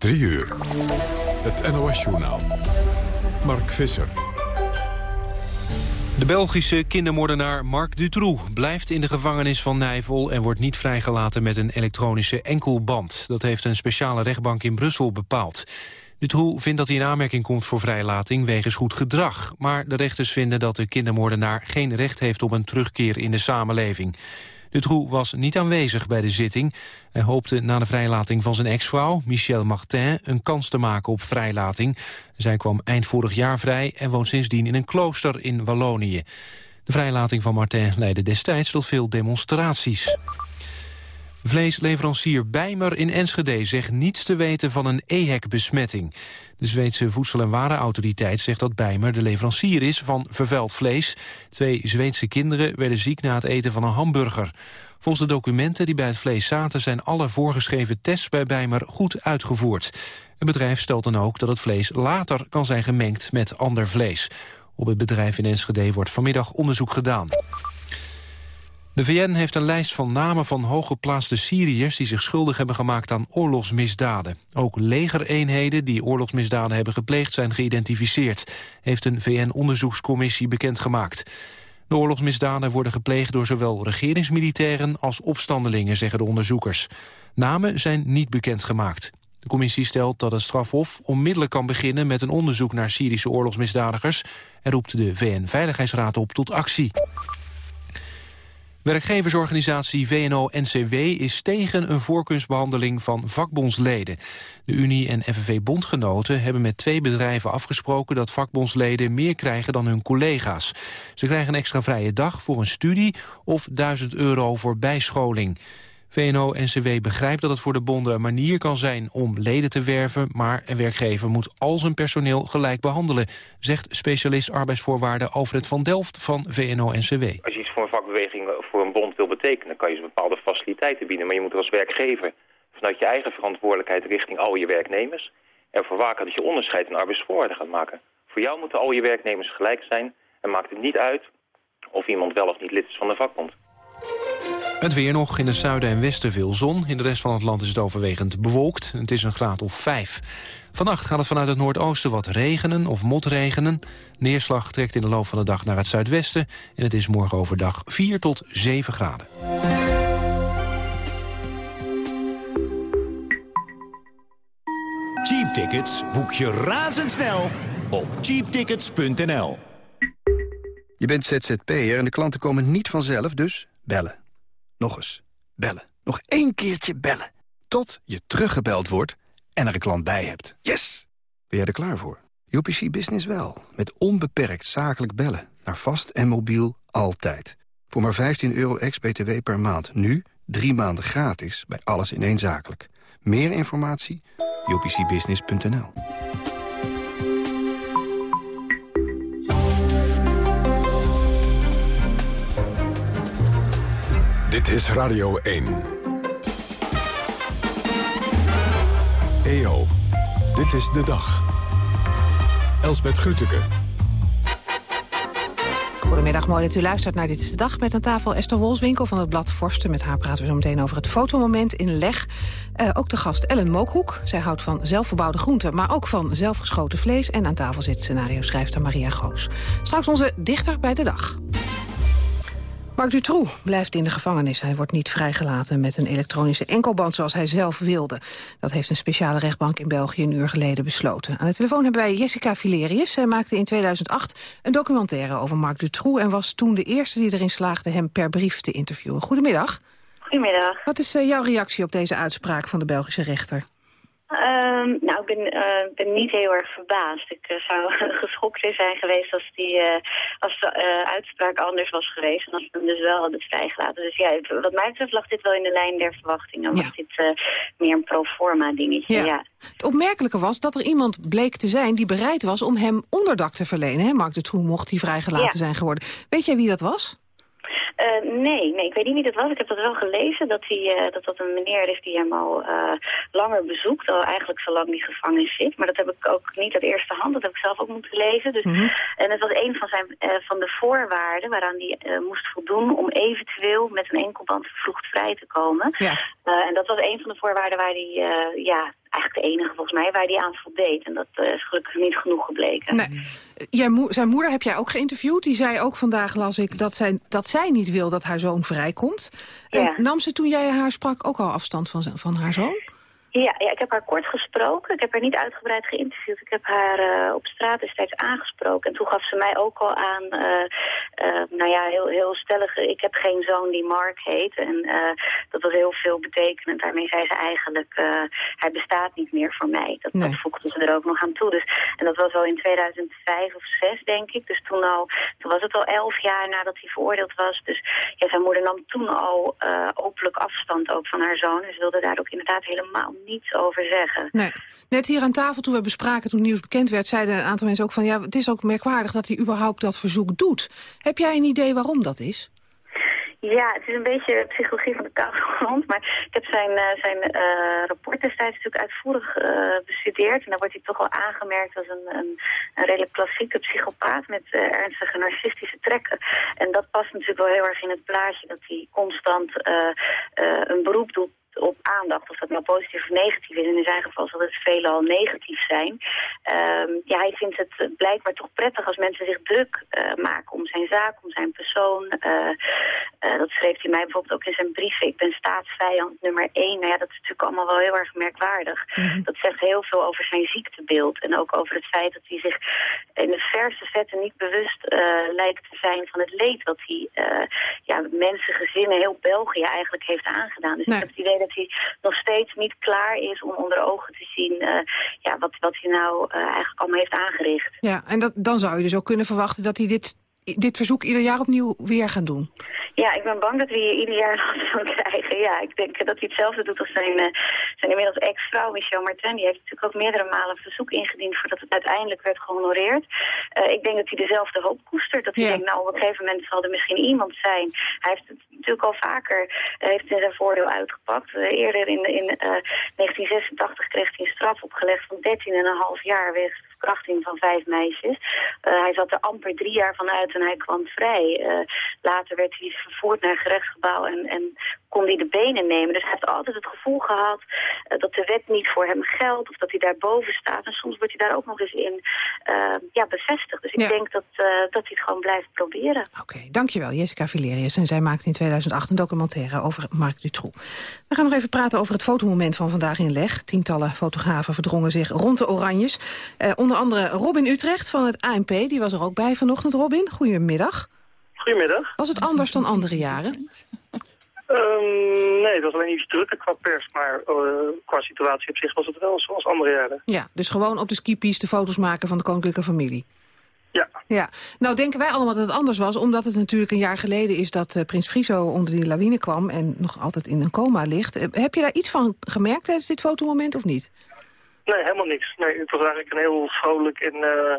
3 uur. Het NOS-journaal. Mark Visser. De Belgische kindermoordenaar Marc Dutroux blijft in de gevangenis van Nijvel... en wordt niet vrijgelaten met een elektronische enkelband. Dat heeft een speciale rechtbank in Brussel bepaald. Dutroux vindt dat hij in aanmerking komt voor vrijlating wegens goed gedrag. Maar de rechters vinden dat de kindermoordenaar geen recht heeft op een terugkeer in de samenleving. Dutroux was niet aanwezig bij de zitting. Hij hoopte na de vrijlating van zijn ex-vrouw, Michelle Martin... een kans te maken op vrijlating. Zij kwam eind vorig jaar vrij en woont sindsdien in een klooster in Wallonië. De vrijlating van Martin leidde destijds tot veel demonstraties. Vleesleverancier Bijmer in Enschede zegt niets te weten van een EHEC-besmetting. De Zweedse Voedsel- en Warenautoriteit zegt dat Bijmer de leverancier is van vervuild vlees. Twee Zweedse kinderen werden ziek na het eten van een hamburger. Volgens de documenten die bij het vlees zaten zijn alle voorgeschreven tests bij Bijmer goed uitgevoerd. Het bedrijf stelt dan ook dat het vlees later kan zijn gemengd met ander vlees. Op het bedrijf in Enschede wordt vanmiddag onderzoek gedaan. De VN heeft een lijst van namen van hooggeplaatste Syriërs... die zich schuldig hebben gemaakt aan oorlogsmisdaden. Ook legereenheden die oorlogsmisdaden hebben gepleegd... zijn geïdentificeerd, heeft een VN-onderzoekscommissie bekendgemaakt. De oorlogsmisdaden worden gepleegd door zowel regeringsmilitairen... als opstandelingen, zeggen de onderzoekers. Namen zijn niet bekendgemaakt. De commissie stelt dat het strafhof onmiddellijk kan beginnen... met een onderzoek naar Syrische oorlogsmisdadigers... en roept de VN-veiligheidsraad op tot actie. Werkgeversorganisatie VNO-NCW is tegen een voorkeursbehandeling van vakbondsleden. De Unie en FNV-bondgenoten hebben met twee bedrijven afgesproken... dat vakbondsleden meer krijgen dan hun collega's. Ze krijgen een extra vrije dag voor een studie of 1000 euro voor bijscholing. VNO-NCW begrijpt dat het voor de bonden een manier kan zijn om leden te werven... maar een werkgever moet al zijn personeel gelijk behandelen... zegt specialist arbeidsvoorwaarden Alfred van Delft van VNO-NCW vakbeweging voor een bond wil betekenen... kan je ze bepaalde faciliteiten bieden. Maar je moet er als werkgever vanuit je eigen verantwoordelijkheid richting al je werknemers... ervoor waken dat je onderscheid in arbeidsvoorwaarden gaat maken. Voor jou moeten al je werknemers gelijk zijn... en maakt het niet uit of iemand wel of niet lid is van de vakbond. Het weer nog. In het zuiden en westen veel zon. In de rest van het land is het overwegend bewolkt. Het is een graad of 5. Vannacht gaat het vanuit het noordoosten wat regenen of motregenen. Neerslag trekt in de loop van de dag naar het zuidwesten... en het is morgen overdag 4 tot 7 graden. Cheap tickets boek je razendsnel op cheaptickets.nl. Je bent ZZP'er en de klanten komen niet vanzelf, dus bellen. Nog eens, bellen. Nog één keertje bellen. Tot je teruggebeld wordt en er een klant bij hebt. Yes! Ben jij er klaar voor? UPC Business wel. Met onbeperkt zakelijk bellen. Naar vast en mobiel altijd. Voor maar 15 euro ex-BTW per maand. Nu drie maanden gratis bij alles in één zakelijk. Meer informatie? upcbusiness.nl Dit is Radio 1. EO, dit is de dag. Elsbeth Grütke. Goedemiddag, mooi dat u luistert naar Dit is de Dag. Met aan tafel Esther Wolswinkel van het blad Forsten. Met haar praten we zo meteen over het fotomoment in Leg. Uh, ook de gast Ellen Mookhoek. Zij houdt van zelfverbouwde groenten, maar ook van zelfgeschoten vlees. En aan tafel zit scenario-schrijfster Maria Goos. Straks onze dichter bij de dag. Marc Dutroux blijft in de gevangenis. Hij wordt niet vrijgelaten met een elektronische enkelband zoals hij zelf wilde. Dat heeft een speciale rechtbank in België een uur geleden besloten. Aan de telefoon hebben wij Jessica Filerius. Zij maakte in 2008 een documentaire over Marc Dutroux... en was toen de eerste die erin slaagde hem per brief te interviewen. Goedemiddag. Goedemiddag. Wat is eh, jouw reactie op deze uitspraak van de Belgische rechter? Um, nou, ik ben, uh, ben niet heel erg verbaasd. Ik uh, zou geschokt zijn geweest als, die, uh, als de uitspraak anders was geweest. En als we hem dus wel hadden vrijgelaten. Dus ja, wat mij betreft lag dit wel in de lijn der verwachtingen. Ja. Was dit meer een pro forma dingetje, ja. ja. Het opmerkelijke was dat er iemand bleek te zijn die bereid was om hem onderdak te verlenen. Hè? Mark de Troe mocht hij vrijgelaten ja. zijn geworden. Weet jij wie dat was? Uh, nee, nee, ik weet niet wie dat was. Ik heb dat wel gelezen, dat hij, uh, dat, dat een meneer is die hem al uh, langer bezoekt. Al eigenlijk zolang die gevangen zit. Maar dat heb ik ook niet uit eerste hand. Dat heb ik zelf ook moeten lezen. Dus, mm -hmm. En het was een van, zijn, van de voorwaarden waaraan hij moest voldoen... om eventueel met een enkelband vervroegd vrij te komen. Ja. en dat was een van de voorwaarden waar hij ja, eigenlijk de enige volgens mij waar hij aan voldeed. En dat is gelukkig niet genoeg gebleken. Nee. Jij zijn moeder heb jij ook geïnterviewd. Die zei ook vandaag, las ik, dat zij, dat zij niet wil dat haar zoon vrijkomt. En nam ze toen jij haar sprak ook al afstand van, van haar zoon? Ja, ja, ik heb haar kort gesproken. Ik heb haar niet uitgebreid geïnterviewd. Ik heb haar uh, op straat destijds aangesproken. En toen gaf ze mij ook al aan, uh, uh, nou ja, heel, heel stellig... ik heb geen zoon die Mark heet. En dat was heel veel betekenend. Daarmee zei ze eigenlijk, hij bestaat niet meer voor mij. Dat, nee. dat voegde ze er ook nog aan toe. Dus, en dat was al in 2005 of 6, denk ik. Dus toen, al, toen was het al elf jaar nadat hij veroordeeld was. Dus ja, zijn moeder nam toen al openlijk afstand ook van haar zoon. En ze wilde daar ook inderdaad helemaal niets over zeggen. Nee. Net hier aan tafel, toen we bespraken, toen het nieuws bekend werd... zeiden een aantal mensen ook van... ja, het is ook merkwaardig dat hij überhaupt dat verzoek doet. Heb jij een idee waarom dat is? Ja, het is een beetje psychologie van de koude grond. Maar ik heb zijn, uh, zijn uh, rapport destijds natuurlijk uitvoerig uh, bestudeerd. En daar wordt hij toch wel aangemerkt als een, een, een redelijk klassieke psychopaat met ernstige narcistische trekken. En dat past natuurlijk wel heel erg in het plaatje dat hij constant een beroep doet op aandacht, of dat nou positief of negatief is. En in zijn geval zal het veelal negatief zijn. Um, ja, hij vindt het blijkbaar toch prettig als mensen zich druk uh, maken om zijn zaak, om zijn persoon. Uh, uh, dat schreef hij mij bijvoorbeeld ook in zijn brieven. Ik ben staatsvijand nummer één. Nou ja, dat is natuurlijk allemaal wel heel erg merkwaardig. Mm -hmm. Dat zegt heel veel over zijn ziektebeeld. En ook over het feit dat hij zich in de verste vetten niet bewust lijkt te zijn van het leed wat hij ja, mensen, gezinnen, heel België eigenlijk heeft aangedaan. Dus nee. ik heb het idee dat hij nog steeds niet klaar is om onder ogen te zien uh, ja, wat, wat hij nou uh, eigenlijk allemaal heeft aangericht. Ja, en dat, dan zou je dus ook kunnen verwachten dat hij dit, dit verzoek ieder jaar opnieuw weer gaat doen. Ja, ik ben bang dat we hier ieder jaar last van krijgen. Ja, ik denk dat hij hetzelfde doet als zijn, uh, zijn inmiddels ex-vrouw Michel Martin. Die heeft natuurlijk ook meerdere malen een verzoek ingediend voordat het uiteindelijk werd gehonoreerd. Uh, ik denk dat hij dezelfde hoop koestert. Dat hij ja. denkt, nou op een gegeven moment zal er misschien iemand zijn. Hij heeft het natuurlijk al vaker uh, heeft zijn voordeel uitgepakt. eerder in, in 1986 kreeg hij een straf opgelegd van 13,5 jaar wegens verkrachting van vijf meisjes. Uh, hij zat er amper drie jaar van uit en hij kwam vrij. Uh, later werd hij vervoerd naar een gerechtsgebouw en, en kon hij de benen nemen. Dus hij heeft altijd het gevoel gehad uh, dat de wet niet voor hem geldt... of dat hij daarboven staat. En soms wordt hij daar ook nog eens in ja, bevestigd. Dus ik ja. denk dat, dat hij het gewoon blijft proberen. Oké, okay, dankjewel Jessica Valerius. En zij maakte in 2008 een documentaire over Marc Dutroux. We gaan nog even praten over het fotomoment van vandaag in Leg. Tientallen fotografen verdrongen zich rond de Oranjes. Uh, onder andere Robin Utrecht van het ANP. Die was er ook bij vanochtend. Robin, goedemiddag. Goedemiddag. Was het anders dan andere jaren? Um, nee, het was alleen iets drukker qua pers, maar uh, qua situatie op zich was het wel zoals andere jaren. Ja, dus gewoon op de skipiste foto's maken van de koninklijke familie. Ja. ja. Nou denken wij allemaal dat het anders was, omdat het natuurlijk een jaar geleden is dat uh, prins Friso onder die lawine kwam en nog altijd in een coma ligt. Uh, heb je daar iets van gemerkt tijdens dit fotomoment of niet? Nee, helemaal niks. Nee, het was eigenlijk een heel vrolijk en uh,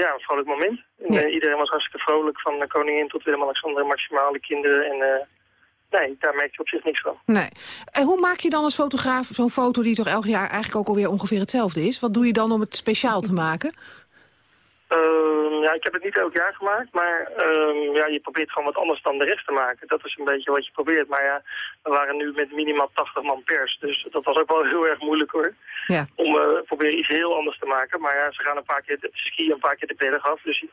ja, een vrolijk moment. En, ja. iedereen was hartstikke vrolijk, van de koningin tot Willem-Alexander, maximale kinderen. En nee, daar merk je op zich niks van. Nee. En hoe maak je dan als fotograaf zo'n foto die toch elk jaar eigenlijk ook alweer ongeveer hetzelfde is? Wat doe je dan om het speciaal te maken? Uh, ja, ik heb het niet elk jaar gemaakt, maar uh, ja, je probeert gewoon wat anders dan de rest te maken. Dat is een beetje wat je probeert. Maar ja, we waren nu met minimaal 80 man pers, dus dat was ook wel heel erg moeilijk hoor. Ja. Om uh, proberen iets heel anders te maken. Maar ja, ze gaan een paar keer de ski een paar keer de berg af, dus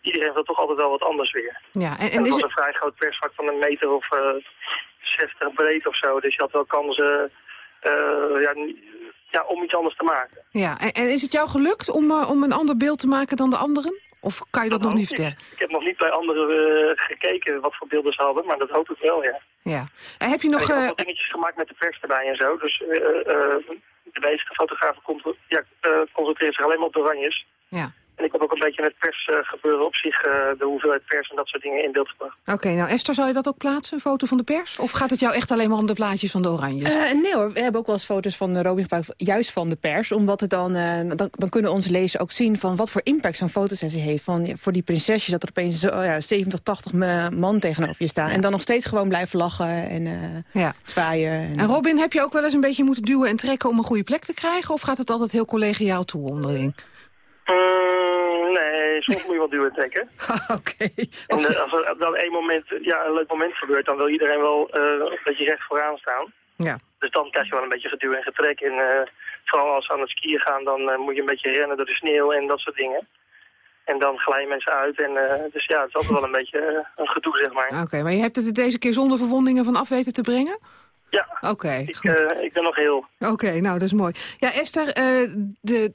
iedereen wil toch altijd wel wat anders weer. Ja, en, en, en het is was een vrij groot persvak van een meter of uh, 60 breed of zo, dus je had wel kansen... Uh, ja, ja, om iets anders te maken. Ja, en, en is het jou gelukt om, uh, om een ander beeld te maken dan de anderen? Of kan je dat, dat nog niet vertellen? Ik heb nog niet bij anderen uh, gekeken wat voor beelden ze hadden, maar dat hoop ik wel, ja. Ja. En heb je nog... En ik heb uh, wat dingetjes gemaakt met de pers erbij en zo, dus de meeste fotografen ja, concentreren zich alleen maar op de oranjes. Ja. En ik heb ook een beetje met pers uh, gebeuren op zich, uh, de hoeveelheid pers en dat soort dingen in beeld gebracht. Oké, okay, nou Esther, zou je dat ook plaatsen, een foto van de pers? Of gaat het jou echt alleen maar om de plaatjes van de oranjes? Uh, nee hoor, we hebben ook wel eens foto's van Robin gebruikt, juist van de pers. Omdat het dan, dan, dan, kunnen onze lezers ook zien van wat voor impact zo'n fotosessie heeft. Van, ja, voor die prinsesjes dat er opeens zo, ja, 70, 80 man tegenover je staan. Ja. En dan nog steeds gewoon blijven lachen en ja. zwaaien. En, en Robin, heb je ook wel eens een beetje moeten duwen en trekken om een goede plek te krijgen? Of gaat het altijd heel collegiaal toe onderling? Nee, soms moet je wel duwen trekken. Oké. Okay. En uh, als er dan één moment, ja, een leuk moment gebeurt, dan wil iedereen wel een beetje recht vooraan staan. Ja. Dus dan krijg je wel een beetje geduw en getrek. En vooral als ze aan het skiën gaan, dan moet je een beetje rennen door de sneeuw en dat soort dingen. En dan glijden mensen uit. En, dus ja, het is altijd wel een beetje een gedoe, zeg maar. Oké, maar je hebt het deze keer zonder verwondingen van af weten te brengen? Ja, Oké. ik, ik ben nog heel. Oké, nou dat is mooi. Ja, Esther, de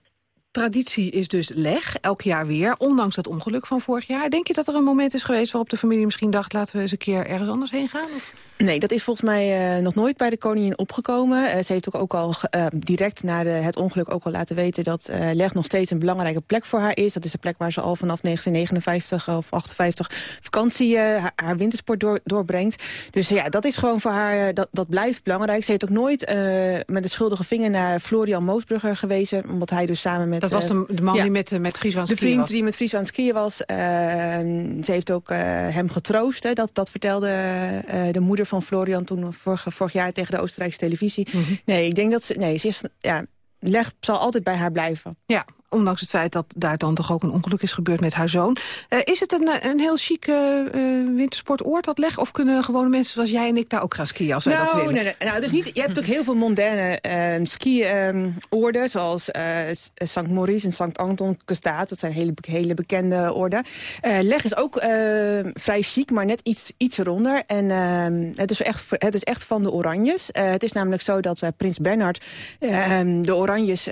traditie is dus leg, elk jaar weer, ondanks dat ongeluk van vorig jaar. Denk je dat er een moment is geweest waarop de familie misschien dacht... laten we eens een keer ergens anders heen gaan? Of? Nee, dat is volgens mij uh, nog nooit bij de koningin opgekomen. Uh, ze heeft ook, ook al uh, direct na de, het ongeluk ook al laten weten... dat leg nog steeds een belangrijke plek voor haar is. Dat is de plek waar ze al vanaf 1959 of 58 vakantie haar, haar, wintersport door, doorbrengt. Dus ja, dat is gewoon voor haar, dat, dat blijft belangrijk. Ze heeft ook nooit met de schuldige vinger naar Florian Moosbrugger gewezen... omdat hij dus samen met... Dat was de, de man ja, die met, met Fries aan skiën De vriend die met Fries aan het skiën was. ze heeft ook hem getroost, hè, dat, dat vertelde de moeder van Florian toen vorig, vorig jaar tegen de Oostenrijkse televisie. Mm -hmm. Nee, ik denk dat ze... Nee, ze is, ja, leg zal altijd bij haar blijven. Ja, ondanks het feit dat daar dan toch ook een ongeluk is gebeurd met haar zoon. Uh, is het een, een heel chic uh, wintersportoord dat leg? Of kunnen gewone mensen zoals jij en ik daar ook gaan skiën als wij nou, dat willen? Nee, nee. Nou, dus niet, je hebt ook heel veel moderne uh, ski-oorden, um, zoals St. Maurice en St. Anton Kestaat. Dat zijn hele, hele bekende orden. leg is ook vrij chic, maar net iets, iets ronder. En ehm, het, is echt, het is echt van de Oranjes. het is namelijk zo dat Prins Bernhard ehm, de Oranjes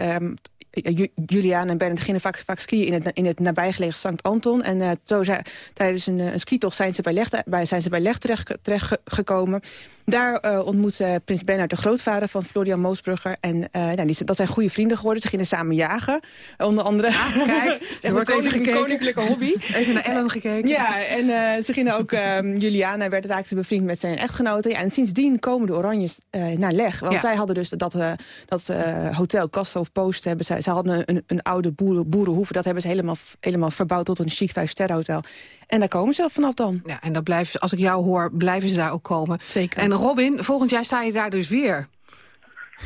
Julian en Bernard gingen vaak, vaak skiën in het, in het nabijgelegen Sankt Anton. En uh, zo zijn, tijdens een, een skitocht zijn ze bij Leg, bij, zijn ze bij Leg terecht, terecht gekomen. Daar uh, ontmoet uh, prins Bernhard de grootvader van Florian Moosbrugger. En uh, nou, die, dat zijn goede vrienden geworden. Ze gingen samen jagen. Onder andere. Ah, kijk, er wordt even gekeken. koninklijke hobby. Even naar Ellen gekeken. Ja, en ze gingen ook... Um, Juliana werd raakte bevriend met zijn echtgenote. Ja, en sindsdien komen de Oranjes naar Leg. Want ja. zij hadden dus dat, dat hotel Kasthof Post. Hebben zij, ze hadden een, een oude boeren, boerenhoeve. Dat hebben ze helemaal, helemaal verbouwd tot een chic vijfsterren hotel. En daar komen ze vanaf dan. Ja, en dat blijven, als ik jou hoor, blijven ze daar ook komen. Zeker. En Robin, volgend jaar sta je daar dus weer.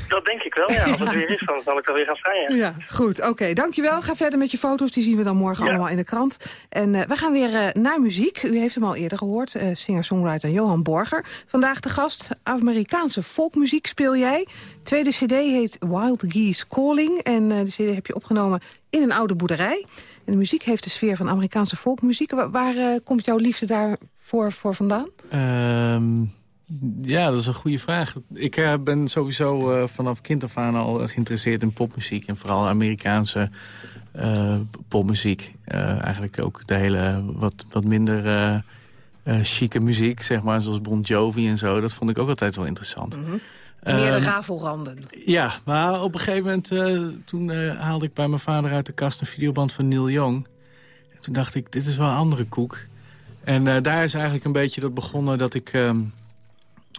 Dat denk ik wel, ja. Als het weer is, dan zal ik er weer gaan staan, ja. goed. Oké, dankjewel. Ga verder met je foto's. Die zien we dan morgen ja. allemaal in de krant. En uh, we gaan weer uh, naar muziek. U heeft hem al eerder gehoord. Uh, Singer-songwriter Johan Borger. Vandaag de gast. Amerikaanse folkmuziek speel jij. Tweede cd heet Wild Geese Calling. En de cd heb je opgenomen in een oude boerderij. En de muziek heeft de sfeer van Amerikaanse folkmuziek. Waar, waar komt jouw liefde daarvoor voor vandaan? Um... Ja, dat is een goede vraag. Ik uh, ben sowieso uh, vanaf kind af aan al geïnteresseerd in popmuziek. En vooral Amerikaanse popmuziek. eigenlijk ook de hele wat, wat minder chique muziek, zeg maar. Zoals Bon Jovi en zo. Dat vond ik ook altijd wel interessant. Mm -hmm. Meer de rafelranden. Ja, maar op een gegeven moment... toen haalde ik bij mijn vader uit de kast een videoband van Neil Young. En toen dacht ik, dit is wel een andere koek. En daar is eigenlijk een beetje dat begonnen dat ik... Ehm,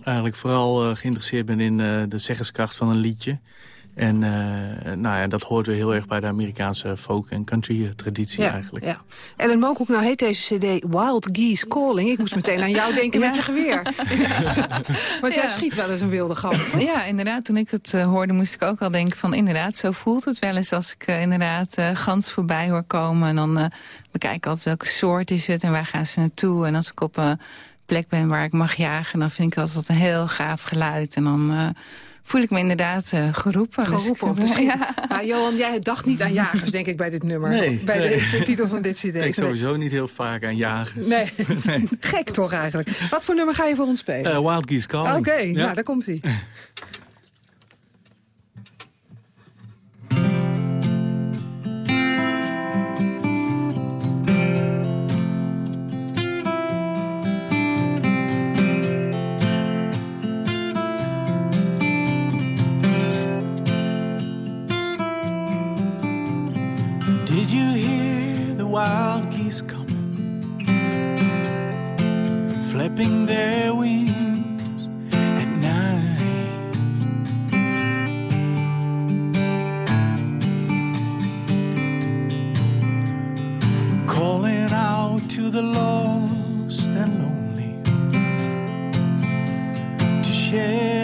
eigenlijk vooral geïnteresseerd ben in de zeggenskracht van een liedje. En uh, nou ja, dat hoort weer heel erg bij de Amerikaanse folk- en country-traditie ja, eigenlijk. Ja. Ellen Mookhoek, nou heet deze cd Wild Geese Calling. Ik moest meteen aan jou denken ja. met je geweer. Want jij schiet wel eens een wilde gans, toch? Ja, inderdaad. Toen ik het hoorde moest ik ook al denken van inderdaad, zo voelt het wel eens als ik inderdaad gans voorbij hoor komen. En dan bekijk ik altijd welke soort is het en waar gaan ze naartoe. En als ik op een plek ben waar ik mag jagen... dan vind ik altijd een heel gaaf geluid. En dan uh, voel ik me inderdaad uh, geroepen. Geroepen dus, ja. ja. Johan, jij dacht niet aan jagers, denk ik, bij dit nummer. Nee. Bij nee. de titel van dit cd. Ik denk sowieso niet heel vaak aan jagers. Nee. nee. Gek toch eigenlijk. Wat voor nummer ga je voor ons spelen? Uh, Wild Geese Calling. Oké, okay, ja. nou, daar komt hij. wild geese coming? Flapping their wings at night. Calling out to the lost and lonely to share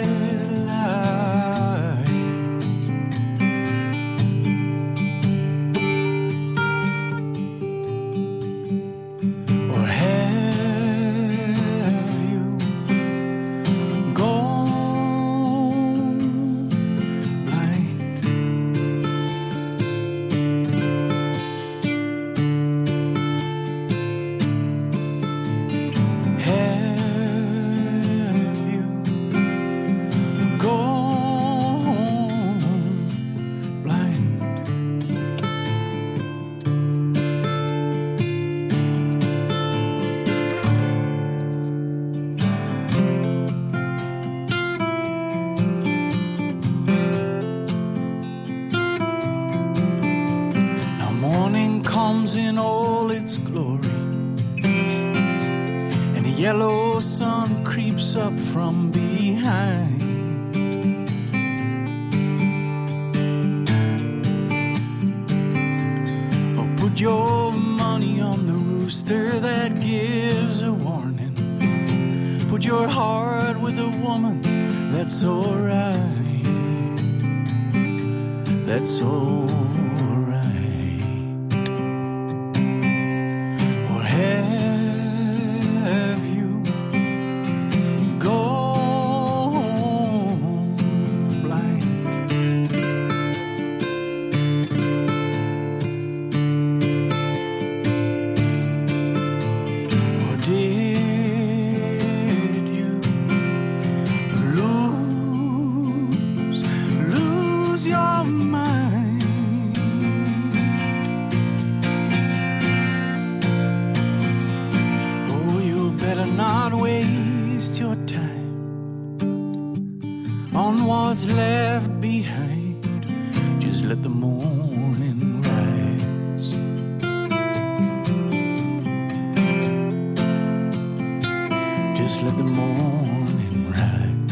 Just let the morning rise.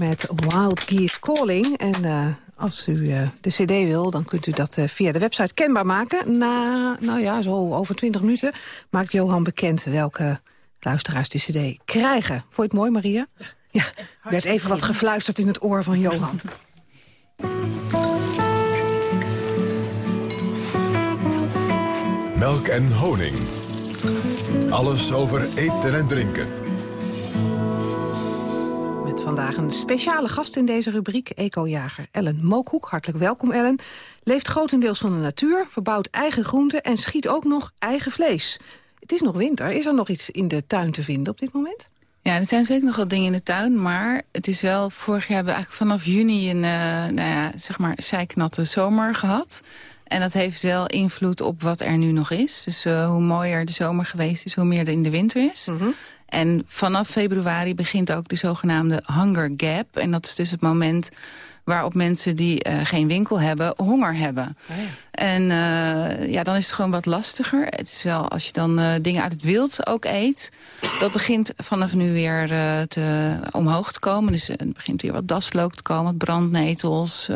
Met Wild Geese Calling. En eh, als u eh, de cd wil, dan kunt u dat eh, via de website kenbaar maken. Na, nou ja, zo over 20 minuten maakt Johan bekend welke luisteraars de cd krijgen. Vond je het mooi, Maria? Ja, er werd even wat gefluisterd in het oor van Johan. Melk en honing. Alles over eten en drinken. Met vandaag een speciale gast in deze rubriek, ecojager Ellen Mookhoek. Hartelijk welkom, Ellen. Leeft grotendeels van de natuur, verbouwt eigen groenten... en schiet ook nog eigen vlees. Het is nog winter. Is er nog iets in de tuin te vinden op dit moment? Ja, er zijn zeker nog wat dingen in de tuin, maar het is wel... Vorig jaar hebben we eigenlijk vanaf juni een, eh, nou ja, zeg maar, zijknatte zomer gehad. En dat heeft wel invloed op wat er nu nog is. Dus eh, hoe mooier de zomer geweest is, hoe meer er in de winter is. En vanaf februari begint ook de zogenaamde hunger gap. En dat is dus het moment waarop mensen die eh, geen winkel hebben, honger hebben. En eh, ja, dan is het gewoon wat lastiger. Het is wel, als je dan eh, dingen uit het wild ook eet... dat begint vanaf nu weer te, omhoog te komen. Dus het begint weer wat daslook te komen, brandnetels...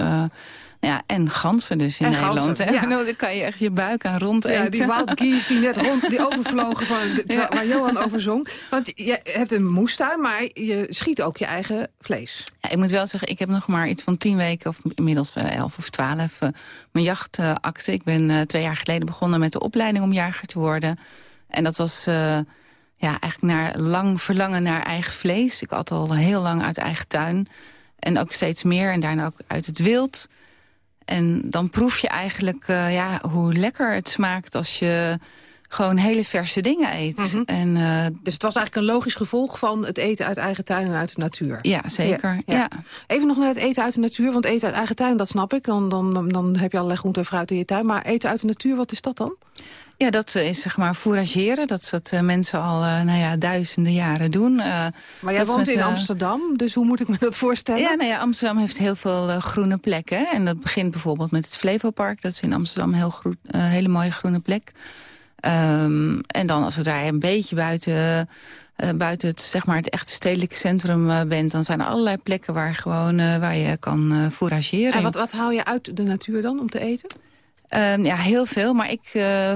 ja, en ganzen dus in En Nederland. ganzen, hè? ja. Nou, Dan kan je echt je buik aan rond eten. Ja, die wild geese die net rond, die overvlogen van de, Ja. waar Johan over zong. Want je hebt een moestuin, maar je schiet ook je eigen vlees. Ja, ik moet wel zeggen, ik heb nog maar iets van tien weken... of inmiddels elf of twaalf, eh, mijn jachtakte. ik ben eh, twee jaar geleden begonnen met de opleiding om jager te worden. En dat was eh, ja, eigenlijk naar lang verlangen naar eigen vlees. Ik had al heel lang uit eigen tuin. En ook steeds meer, en daarna ook uit het wild. En dan proef je eigenlijk eh, ja, hoe lekker het smaakt als je gewoon hele verse dingen eet. Mhm. en, uh, dus het was eigenlijk een logisch gevolg van het eten uit eigen tuin en uit de natuur. Ja, zeker. Ja, ja. Even nog naar het eten uit de natuur, want eten uit eigen tuin, dat snap ik. Dan, dan, dan heb je allerlei groente en fruit in je tuin. Maar eten uit de natuur, wat is dat dan? Ja, dat is zeg maar fourageren. Dat is wat uh, mensen al uh, nou ja, duizenden jaren doen. Maar jij woont met, in Amsterdam, dus hoe moet ik me dat voorstellen? Ja, nou ja, Amsterdam heeft heel veel groene plekken. En dat begint bijvoorbeeld met het Flevopark. Dat is in Amsterdam een heel hele mooie groene plek. Um, en dan als we daar een beetje buiten... Uh, buiten het, zeg maar, het echte stedelijke centrum bent... dan zijn er allerlei plekken waar, gewoon, waar je kan fourageren. En wat, wat haal je uit de natuur dan om te eten? Um, ja, heel veel. Maar ik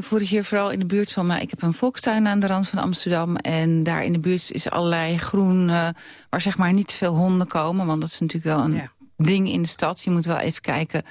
fourageer vooral in de buurt van... Nou, ik heb een volkstuin aan de rand van Amsterdam. En daar in de buurt is allerlei groen... waar zeg maar niet te veel honden komen. Want dat is natuurlijk wel een ja. ding in de stad. Je moet wel even kijken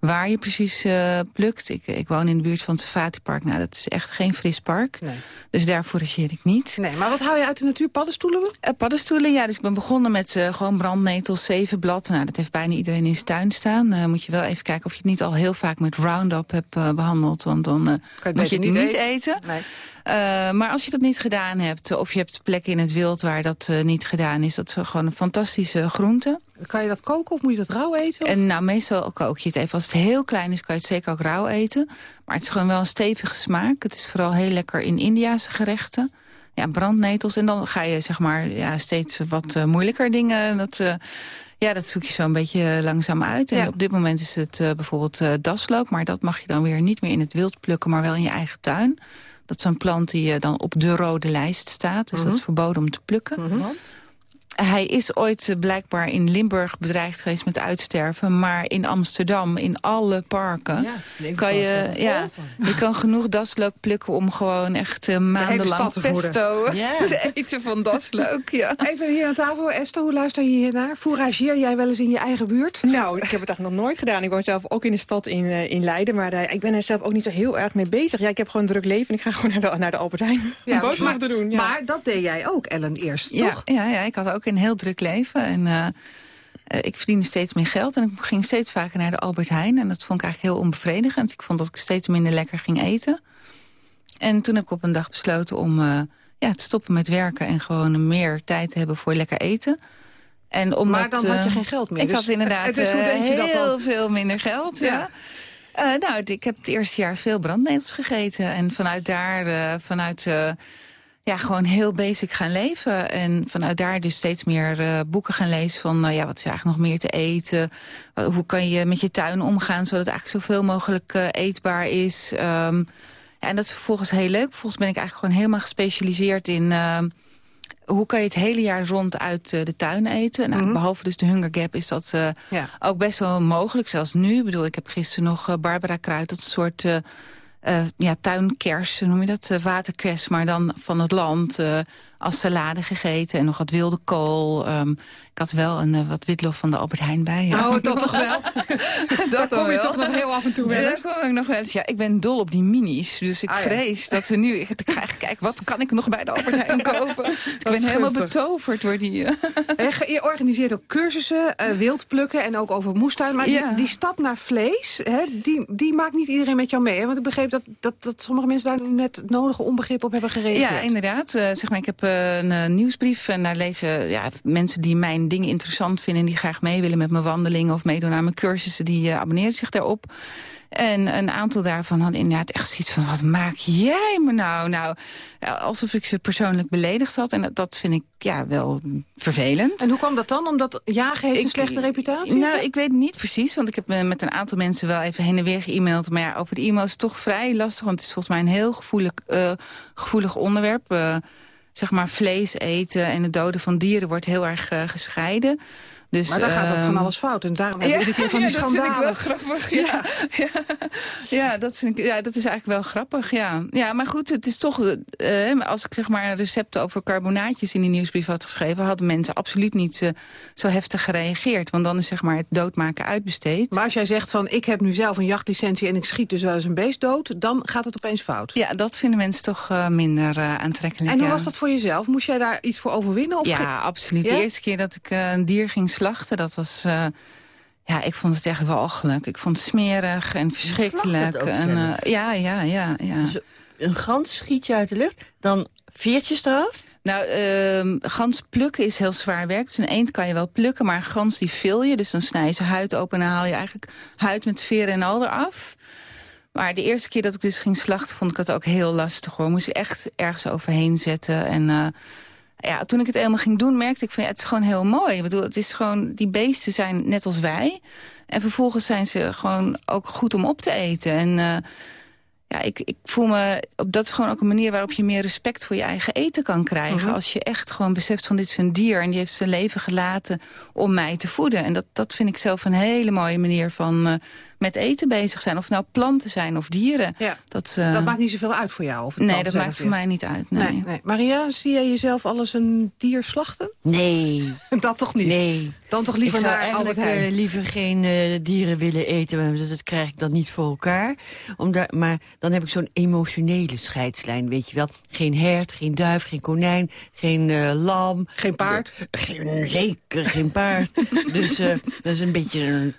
waar je precies uh, plukt. Ik, ik woon in de buurt van het Safati-park. Nou, dat is echt geen fris park. Nee. Dus daar fourageer ik niet. Nee, maar wat hou je uit de natuur? Paddenstoelen? Uh, paddenstoelen, ja. Dus ik ben begonnen met uh, gewoon brandnetels, zevenblad. Nou, dat heeft bijna iedereen in zijn tuin staan. moet je wel even kijken of je het niet al heel vaak met Roundup hebt behandeld. Want dan kan je moet je het niet eten. eten. Nee. Maar als je dat niet gedaan hebt, of je hebt plekken in het wild waar dat niet gedaan is, dat is gewoon een fantastische groente. Kan je dat koken of moet je dat rauw eten? En nou, meestal kook je het even. Als het heel klein is, kan je het zeker ook rauw eten. Maar het is gewoon wel een stevige smaak. Het is vooral heel lekker in Indiase gerechten. Ja, brandnetels. En dan ga je zeg maar ja, steeds wat uh, moeilijker dingen. Dat, uh, ja, dat zoek je zo een beetje langzaam uit. En Ja. op dit moment is het uh, bijvoorbeeld daslook. Maar dat mag je dan weer niet meer in het wild plukken, maar wel in je eigen tuin. Dat is een plant die dan op de rode lijst staat. Dus Mhm. dat is verboden om te plukken. Hij is ooit blijkbaar in Limburg bedreigd geweest met uitsterven. Maar in Amsterdam, in alle parken, Ja, kan je, ja, je kan genoeg daslook plukken om gewoon echt uh, maandenlang te pesto Ja. te eten van daslook. Ja. Even hier aan tafel. Esther, hoe luister je hier naar? Fourageer jij wel eens in je eigen buurt? Nou, ik heb het eigenlijk nog nooit gedaan. Ik woon zelf ook in de stad in, uh, in Leiden. Maar uh, ik ben er zelf ook niet zo heel erg mee bezig. Ja, ik heb gewoon een druk leven en ik ga gewoon naar de, naar de Albert Heijn om boodschappen te doen. Ja. maar dat deed jij ook, Ellen, eerst, Ja, toch? ja, ja, ik had ook een heel druk leven. En uh, ik verdiende steeds meer geld. En ik ging steeds vaker naar de Albert Heijn. En dat vond ik eigenlijk heel onbevredigend. Ik vond dat ik steeds minder lekker ging eten. En toen heb ik op een dag besloten om uh, ja, te stoppen met werken... en gewoon meer tijd te hebben voor lekker eten. En omdat, Maar dan had je geen geld meer. Ik dus had inderdaad het is goed je heel veel minder geld, ja. Ja. Uh, nou, ik heb het eerste jaar veel brandnetels gegeten. En vanuit daar, uh, vanuit uh, ja, gewoon heel basic gaan leven. En vanuit daar dus steeds meer uh, boeken gaan lezen van... nou ja, wat is eigenlijk nog meer te eten? Hoe kan je met je tuin omgaan zodat het eigenlijk zoveel mogelijk uh, eetbaar is? Um, ja, en dat is vervolgens heel leuk. Volgens ben ik eigenlijk gewoon helemaal gespecialiseerd in... Uh, hoe kan je het hele jaar rond uit uh, de tuin eten? Nou, Mhm. Behalve dus de Hunger Gap is dat Ja. ook best wel mogelijk. Zelfs nu. Ik bedoel, ik heb gisteren nog Barbara Kruid, dat soort ja, tuinkers, noem je dat? Uh, waterkers, maar dan van het land uh, als salade gegeten. En nog wat wilde kool. Um, ik had wel een uh, wat witlof van de Albert Heijn bij. Ja. Oh, dat toch wel? dat Daar kom je wel. toch nog heel af en toe wel Ja, daar kom ik nog wel eens. Ja, ik ben dol op die minis. Dus ik Ah, ja. vrees dat we nu... Ik ga even kijken, wat kan ik nog bij de Albert Heijn kopen? ik ben helemaal gunstig. betoverd door die... uh, En Je organiseert ook cursussen, eh wild plukken en ook over moestuin. Maar Ja. die, die stap naar vlees, hè, die, die maakt niet iedereen met jou mee. Hè? Want ik begreep dat, dat, dat sommige mensen daar net het nodige onbegrip op hebben gereageerd. Ja, inderdaad. Eh, zeg maar, ik heb eh, een eh, nieuwsbrief en daar lezen ja, mensen die mijn dingen interessant vinden... en die graag mee willen met mijn wandelingen of meedoen aan mijn cursussen... die eh, abonneren zich daarop. En een aantal daarvan hadden inderdaad echt zoiets van... wat maak jij me nou? Nou, ja, alsof ik ze persoonlijk beledigd had. En dat, dat vind ik ja, wel vervelend. En hoe kwam dat dan? Omdat jagen heeft een slechte reputatie? Nou, ik weet niet precies, want ik heb me met een aantal mensen wel even heen en weer ge-mailed. Maar ja, over de e-mail is het toch vrij lastig, want het is volgens mij een heel gevoelig, uh, gevoelig onderwerp. Uh, zeg maar vlees eten en het doden van dieren wordt heel erg uh, gescheiden. Dus, maar daar gaat ook ehm, van alles fout. En daarom hebben we iedere keer van die ja, dat vind ik wel schandalen. grappig. Ja, ja. Ja, dat vind ik, ja, dat is eigenlijk wel grappig. Ja, ja maar goed, het is toch... eh, als ik zeg maar recepten over carbonaatjes in die nieuwsbrief had geschreven... hadden mensen absoluut niet eh, zo heftig gereageerd. Want dan is zeg maar het doodmaken uitbesteed. Maar als jij zegt van ik heb nu zelf een jachtlicentie... en ik schiet dus wel eens een beest dood, dan gaat het opeens fout. Ja, dat vinden mensen toch eh, minder eh, aantrekkelijk. En hoe ja. was dat voor jezelf? Moest jij daar iets voor overwinnen? Of Ja, absoluut. Ja? De eerste keer dat ik eh, een dier ging slachten, dat was... eh, ja, ik vond het echt walgelijk. Ik vond het smerig en verschrikkelijk. En, eh, ja, ja, ja. ja. Dus een gans schiet je uit de lucht, dan veertjes eraf? Nou, uh, gans plukken is heel zwaar werk. Dus een eend kan je wel plukken, maar een gans die vul je. Dus dan snij je ze huid open en dan haal je eigenlijk huid met veren en al eraf. Maar de eerste keer dat ik dus ging slachten, vond ik dat ook heel lastig hoor. Moest je echt ergens overheen zetten. En uh, ja, toen ik het helemaal ging doen, merkte ik van ja, het is gewoon heel mooi. Ik bedoel, het is gewoon, die beesten zijn net als wij. En vervolgens zijn ze gewoon ook goed om op te eten. En uh, ja, ik, ik voel me... Dat is gewoon ook een manier waarop je meer respect voor je eigen eten kan krijgen. Mhm. Als je echt gewoon beseft van dit is een dier... en die heeft zijn leven gelaten om mij te voeden. En dat, dat vind ik zelf een hele mooie manier van uh, met eten bezig zijn. Of nou planten zijn of dieren. Ja. Dat, uh, dat maakt niet zoveel uit voor jou? Of het nee, dat maakt voor mij niet uit. Nee. Nee, nee. Maria, zie jij jezelf alles een dier slachten? Nee. dat toch niet? Nee. Dan toch liever ik zou naar eigenlijk Albert eh, liever geen eh, dieren willen eten, maar dat krijg ik dan niet voor elkaar. Omdat, maar dan heb ik zo'n emotionele scheidslijn, weet je wel. Geen hert, geen duif, geen konijn, geen eh, lam. Geen paard? geen, zeker geen paard. dus dat is een beetje een...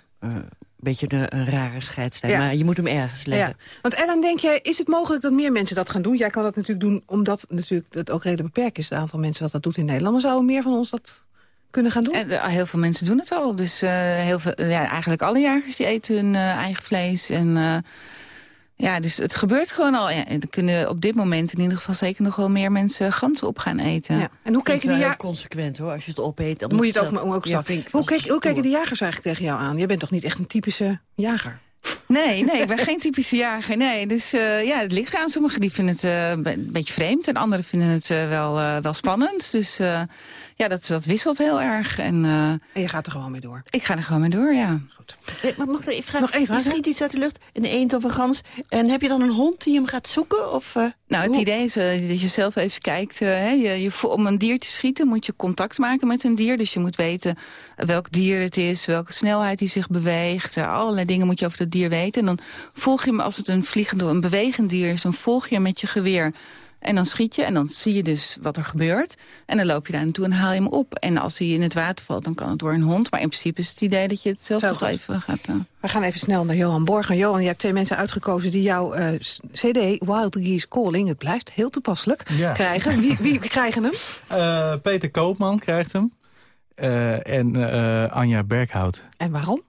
beetje een, een rare scheidslijn, Ja. maar je moet hem ergens leggen. Ja. Want Ellen, denk jij, is het mogelijk dat meer mensen dat gaan doen? Jij kan dat natuurlijk doen, omdat natuurlijk het ook redelijk beperkt is... het aantal mensen wat dat doet in Nederland. Maar zouden meer van ons dat kunnen gaan doen? En, eh, heel veel mensen doen het al. Dus eh, heel veel, ja, eigenlijk alle jagers die eten hun eh, eigen vlees. En, eh, ja, dus het gebeurt gewoon al. Ja, en er kunnen op dit moment in ieder geval zeker nog wel meer mensen ganzen op gaan eten. Ja. En hoe wel die heel ja consequent hoor, als je het opeet. Dan moet je het ook, zelf- ook Ja, ik hoe, hoe keken stoer. de jagers eigenlijk tegen jou aan? Jij bent toch niet echt een typische jager? Nee, nee, ik ben geen typische jager. Nee, dus eh, ja, het ligt aan. Sommigen die vinden het eh, een be- beetje vreemd en anderen vinden het eh, wel, wel spannend. Dus ja, dat, dat wisselt heel erg. En, En je gaat er gewoon mee door? ik ga er gewoon mee door, ja. Nee, maar mag ik even vragen? Nog één vraag, Je schiet iets uit de lucht, een eend of een gans. En heb je dan een hond die hem gaat zoeken? Of, eh, Nou, het hoe- idee is eh, dat je zelf even kijkt. eh, hè, je, om een dier te schieten moet je contact maken met een dier. Dus je moet weten welk dier het is, welke snelheid hij zich beweegt. eh, allerlei dingen moet je over dat dier weten. En dan volg je hem, als het een vliegend of een bewegend dier is... dan volg je hem met je geweer en dan schiet je. En dan zie je dus wat er gebeurt. En dan loop je daar naartoe en haal je hem op. En als hij in het water valt, dan kan het door een hond. Maar in principe is het idee dat je het zelf Zo toch goed. even gaat... eh, We gaan even snel naar Johan Borgen. Johan, je hebt twee mensen uitgekozen die jouw eh, cd Wild Geese Calling... het blijft heel toepasselijk, Ja. krijgen. Wie, wie krijgen hem? Eh, Peter Koopman krijgt hem. Eh, en eh, Anja Berghout. En waarom?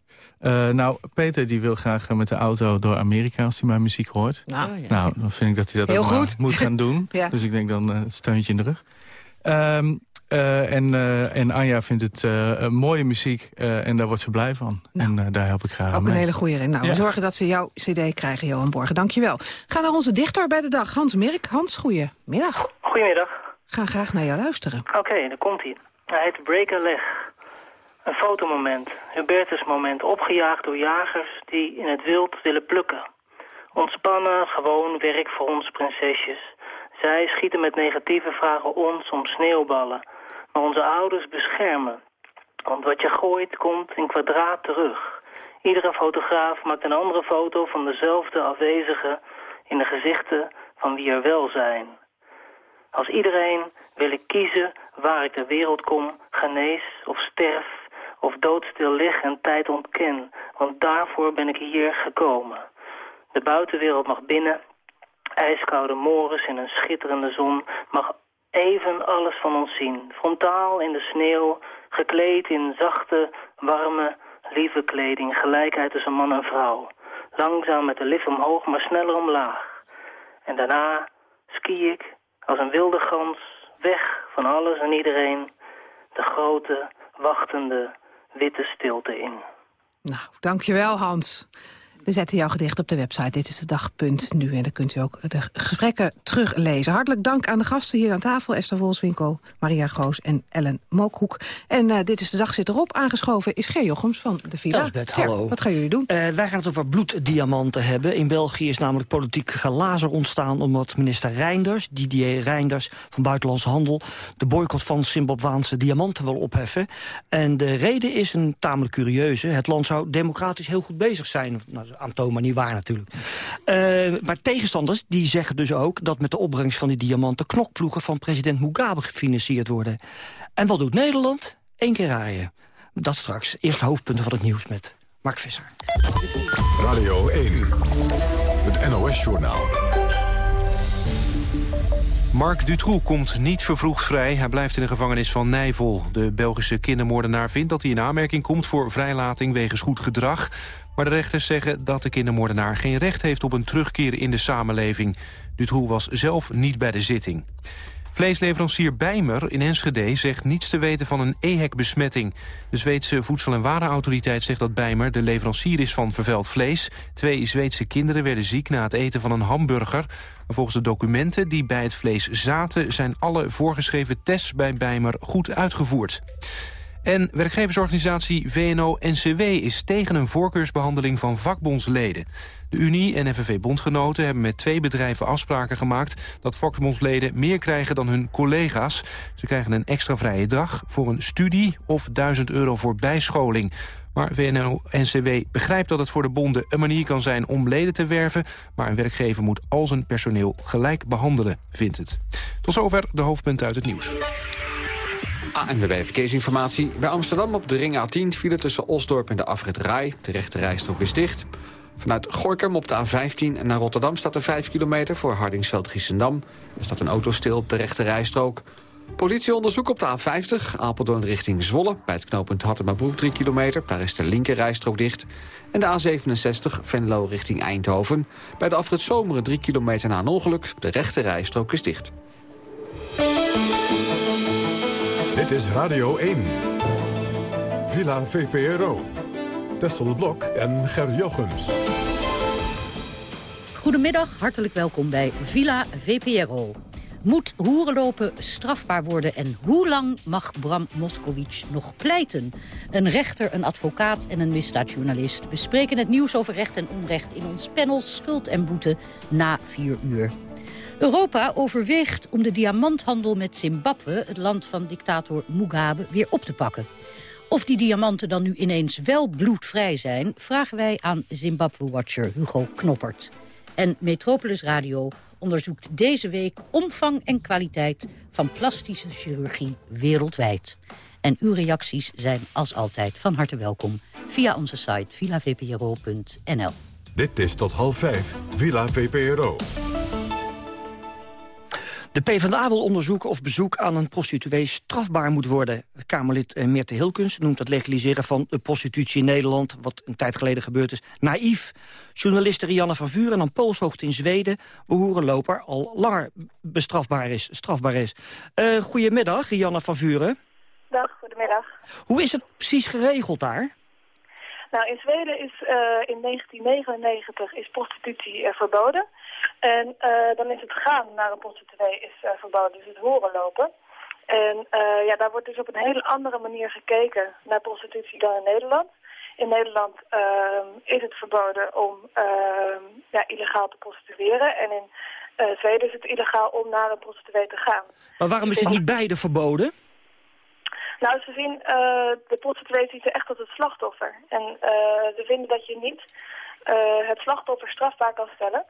Eh, nou, Peter die wil graag eh, met de auto door Amerika als hij mijn muziek hoort. Nou, ja. Nou, dan vind ik dat hij dat Heel ook goed. moet gaan doen. Ja. Dus ik denk dan een steuntje in de rug. Ehm, eh, en, eh, en Anja vindt het eh, een mooie muziek eh, en daar wordt ze blij van. En eh, daar help ik graag aan Ook een hele goede in. Nou, Ja. we zorgen dat ze jouw cd krijgen, Johan Borgen. Dankjewel. Ga naar onze dichter bij de dag, Hans Merk. Hans, goedemiddag. Goedemiddag. Ga graag naar jou luisteren. Oké, daar komt hij. Hij heet Break a Leg. Een fotomoment, Hubertus moment, opgejaagd door jagers die in het wild willen plukken. Ontspannen, gewoon werk voor onze prinsesjes. Zij schieten met negatieve vragen ons om sneeuwballen, maar onze ouders beschermen. Want wat je gooit, komt in kwadraat terug. Iedere fotograaf maakt een andere foto van dezelfde afwezige in de gezichten van wie er wel zijn. Als iedereen wil ik kiezen waar ik ter wereld kom, genees of sterf of doodstil lig en tijd ontken, want daarvoor ben ik hier gekomen. De buitenwereld mag binnen, ijskoude morens in een schitterende zon mag even alles van ons zien. Frontaal in de sneeuw, gekleed in zachte, warme, lieve kleding, gelijkheid tussen man en vrouw. Langzaam met de lift omhoog, maar sneller omlaag. En daarna ski ik als een wilde gans weg van alles en iedereen de grote, wachtende, witte stilte in. Nou, dankjewel Hans. We zetten jouw gedicht op de website. Dit is de dag.nu. En daar kunt u ook de gesprekken teruglezen. Hartelijk dank aan de gasten hier aan tafel. Esther Wolfswinkel, Maria Goos en Ellen Mookhoek. En eh, dit is de dag zit erop. Aangeschoven is Ger Jochems van de Villa. Elsbeth, hallo. Wat gaan jullie doen? Eh, wij gaan het over bloeddiamanten hebben. In België is namelijk politiek gelazer ontstaan... omdat minister Reinders, Didier Reinders van Buitenlandse Handel... de boycott van Zimbabwaanse diamanten wil opheffen. En de reden is een tamelijk curieuze. Het land zou democratisch heel goed bezig zijn. Nou, aantoonbaar niet waar natuurlijk. Eh, maar tegenstanders die zeggen dus ook... dat met de opbrengst van die diamanten... knokploegen van president Mugabe gefinancierd worden. En wat doet Nederland? Eén keer raaien. Dat straks. Eerst de hoofdpunten van het nieuws met Mark Visser. Radio 1, het NOS-journaal. Marc Dutroux komt niet vervroegd vrij. Hij blijft in de gevangenis van Nijvel. De Belgische kindermoordenaar vindt dat hij in aanmerking komt... voor vrijlating wegens goed gedrag. Maar de rechters zeggen dat de kindermoordenaar geen recht heeft... op een terugkeer in de samenleving. Dutroux was zelf niet bij de zitting. Vleesleverancier Bijmer in Enschede zegt niets te weten van een EHEC-besmetting. De Zweedse Voedsel- en Warenautoriteit zegt dat Bijmer de leverancier is van vervuild vlees. Twee Zweedse kinderen werden ziek na het eten van een hamburger. volgens de documenten die bij het vlees zaten... zijn alle voorgeschreven tests bij Bijmer goed uitgevoerd. En werkgeversorganisatie VNO-NCW is tegen een voorkeursbehandeling van vakbondsleden. De Unie en FNV-bondgenoten hebben met twee bedrijven afspraken gemaakt... dat vakbondsleden meer krijgen dan hun collega's. Ze krijgen een extra vrije dag voor een studie of 1000 euro voor bijscholing. Maar VNO-NCW begrijpt dat het voor de bonden een manier kan zijn om leden te werven... maar een werkgever moet al zijn personeel gelijk behandelen, vindt het. Tot zover de hoofdpunten uit het nieuws. ANWB Verkeersinformatie. Bij Amsterdam op de ring A10 file tussen Osdorp en de Afrit Rai. De rechte rijstrook is dicht. Vanuit Gorkum op de A15 en naar Rotterdam staat er 5 kilometer... voor Hardingsveld-Giessendam. Er staat een auto stil op de rechte rijstrook. Politieonderzoek op de A50, Apeldoorn richting Zwolle. Bij het knooppunt Hattemabroek 3 kilometer, daar is de linker rijstrook dicht. En de A67, Venlo richting Eindhoven. Bij de afrit Zomeren 3 kilometer na een ongeluk. De rechte rijstrook is dicht. Dit is Radio 1. Villa VPRO. Tessel Blok en Ger Jochems. Goedemiddag, hartelijk welkom bij Villa VPRO. Moet hoerenlopen strafbaar worden en hoe lang mag Bram Moskowitz nog pleiten? Een rechter, een advocaat en een misdaadjournalist bespreken het nieuws over recht en onrecht in ons panel Schuld en Boete na vier uur. Europa overweegt om de diamanthandel met Zimbabwe, het land van dictator Mugabe, weer op te pakken. Of die diamanten dan nu ineens wel bloedvrij zijn... vragen wij aan Zimbabwe-watcher Hugo Knoppert. En Metropolis Radio onderzoekt deze week omvang en kwaliteit... van plastische chirurgie wereldwijd. En uw reacties zijn als altijd van harte welkom... via onze site villavpro.nl. Dit is tot half vijf, Villa VPRO. De PvdA wil onderzoeken of bezoek aan een prostituee strafbaar moet worden. Kamerlid eh, Meerte Hilkens noemt het legaliseren van de prostitutie in Nederland... wat een tijd geleden gebeurd is, naïef. Journaliste Rianne van Vuren aan Poolshoogte in Zweden... behoerenloper al langer bestrafbaar is, strafbaar is. Uh, goedemiddag, Rianne van Vuren. Dag, goedemiddag. Hoe is het precies geregeld daar? Nou, in Zweden is uh, in 1999 is prostitutie uh, verboden... En uh, dan is het gaan naar een prostituee is uh, verboden, dus het horen lopen. En uh, ja, daar wordt dus op een hele andere manier gekeken naar prostitutie dan in Nederland. In Nederland ehm, is het verboden om ehm, ja, illegaal te prostitueren. En in Zweden is het illegaal om naar een prostituee te gaan. Maar waarom is het niet beide verboden? Nou, ze zien, de prostituee ziet ze echt als het slachtoffer. En ze vinden dat je niet het slachtoffer strafbaar kan stellen.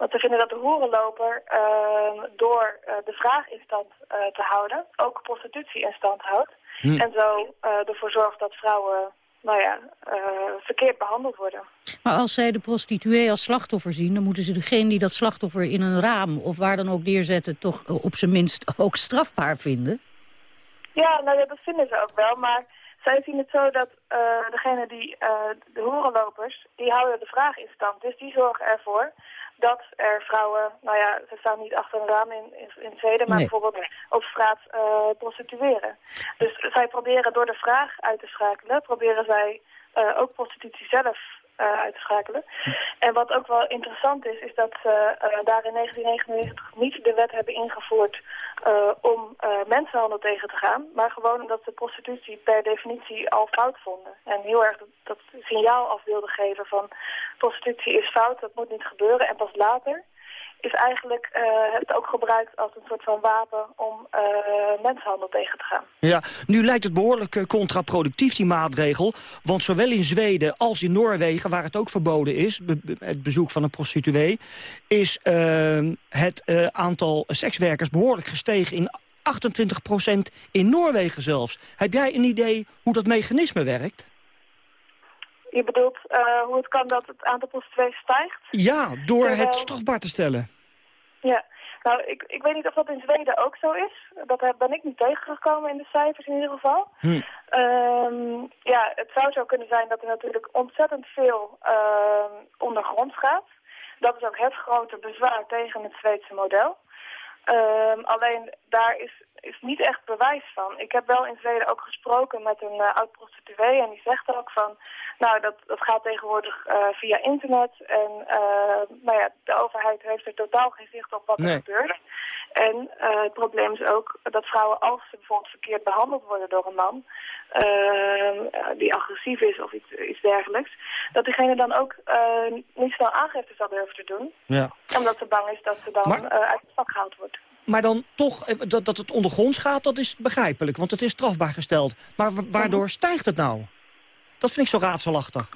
Want we vinden dat de hoerenloper uh, door uh, de vraag in stand uh, te houden, ook prostitutie in stand houdt. Hm. En zo ervoor zorgt dat vrouwen nou ja, verkeerd behandeld worden. Maar als zij de prostituee als slachtoffer zien... dan moeten ze degene die dat slachtoffer in een raam of waar dan ook neerzetten... toch op zijn minst ook strafbaar vinden? Ja, nou ja, dat vinden ze ook wel. Maar zij zien het zo dat degene die, de hoerenlopers, die houden de vraag in stand. Dus die zorgen ervoor dat er vrouwen, nou ja, ze staan niet achter een raam in, in, in Zweden, maar bijvoorbeeld op straat uh, prostitueren. Dus zij proberen door de vraag uit te schakelen, proberen zij uh, ook prostitutie zelf uit te schakelen. En wat ook wel interessant is, is dat ze uh, daar in 1999 niet de wet hebben ingevoerd uh, om mensenhandel tegen te gaan, maar gewoon omdat ze prostitutie per definitie al fout vonden. En heel erg dat signaal af wilden geven van prostitutie is fout, dat moet niet gebeuren. En pas later is eigenlijk uh, het ook gebruikt als een soort van wapen om uh, mensenhandel tegen te gaan. Ja, nu lijkt het behoorlijk uh, contraproductief, die maatregel. Want zowel in Zweden als in Noorwegen, waar het ook verboden is... Het bezoek van een prostituee... is ehm, het aantal sekswerkers behoorlijk gestegen in 28% in Noorwegen zelfs. Heb jij een idee hoe dat mechanisme werkt? Je bedoelt uh, hoe het kan dat het aantal prostituees stijgt? Ja, door het strafbaar te stellen. Ja, Nou, ik, ik weet niet of dat in Zweden ook zo is. Dat heb- ben ik niet tegengekomen in de cijfers in ieder geval. Ehm, ja, het zou zo kunnen zijn dat er natuurlijk ontzettend veel ehm, ondergronds gaat. Dat is ook het grote bezwaar tegen het Zweedse model. Ehm, alleen daar is, is niet echt bewijs van. Ik heb wel in Zweden ook gesproken met een eh, oud prostituee en die zegt ook van... nou, dat, dat gaat tegenwoordig eh, via internet en eh, nou ja, de overheid heeft er totaal geen zicht op wat er gebeurt. En eh, het probleem is ook dat vrouwen, als ze bijvoorbeeld verkeerd behandeld worden door een man... ehm, eh, die agressief is of iets, iets dergelijks... dat diegene dan ook eh, niet snel aangifte zal durven te doen Ja. omdat ze bang is dat ze dan Maar- uit het vak gehaald wordt. Maar dan toch, dat, dat het ondergronds gaat, dat is begrijpelijk. Want het is strafbaar gesteld. Maar wa- waardoor stijgt het nou? Dat vind ik zo raadselachtig.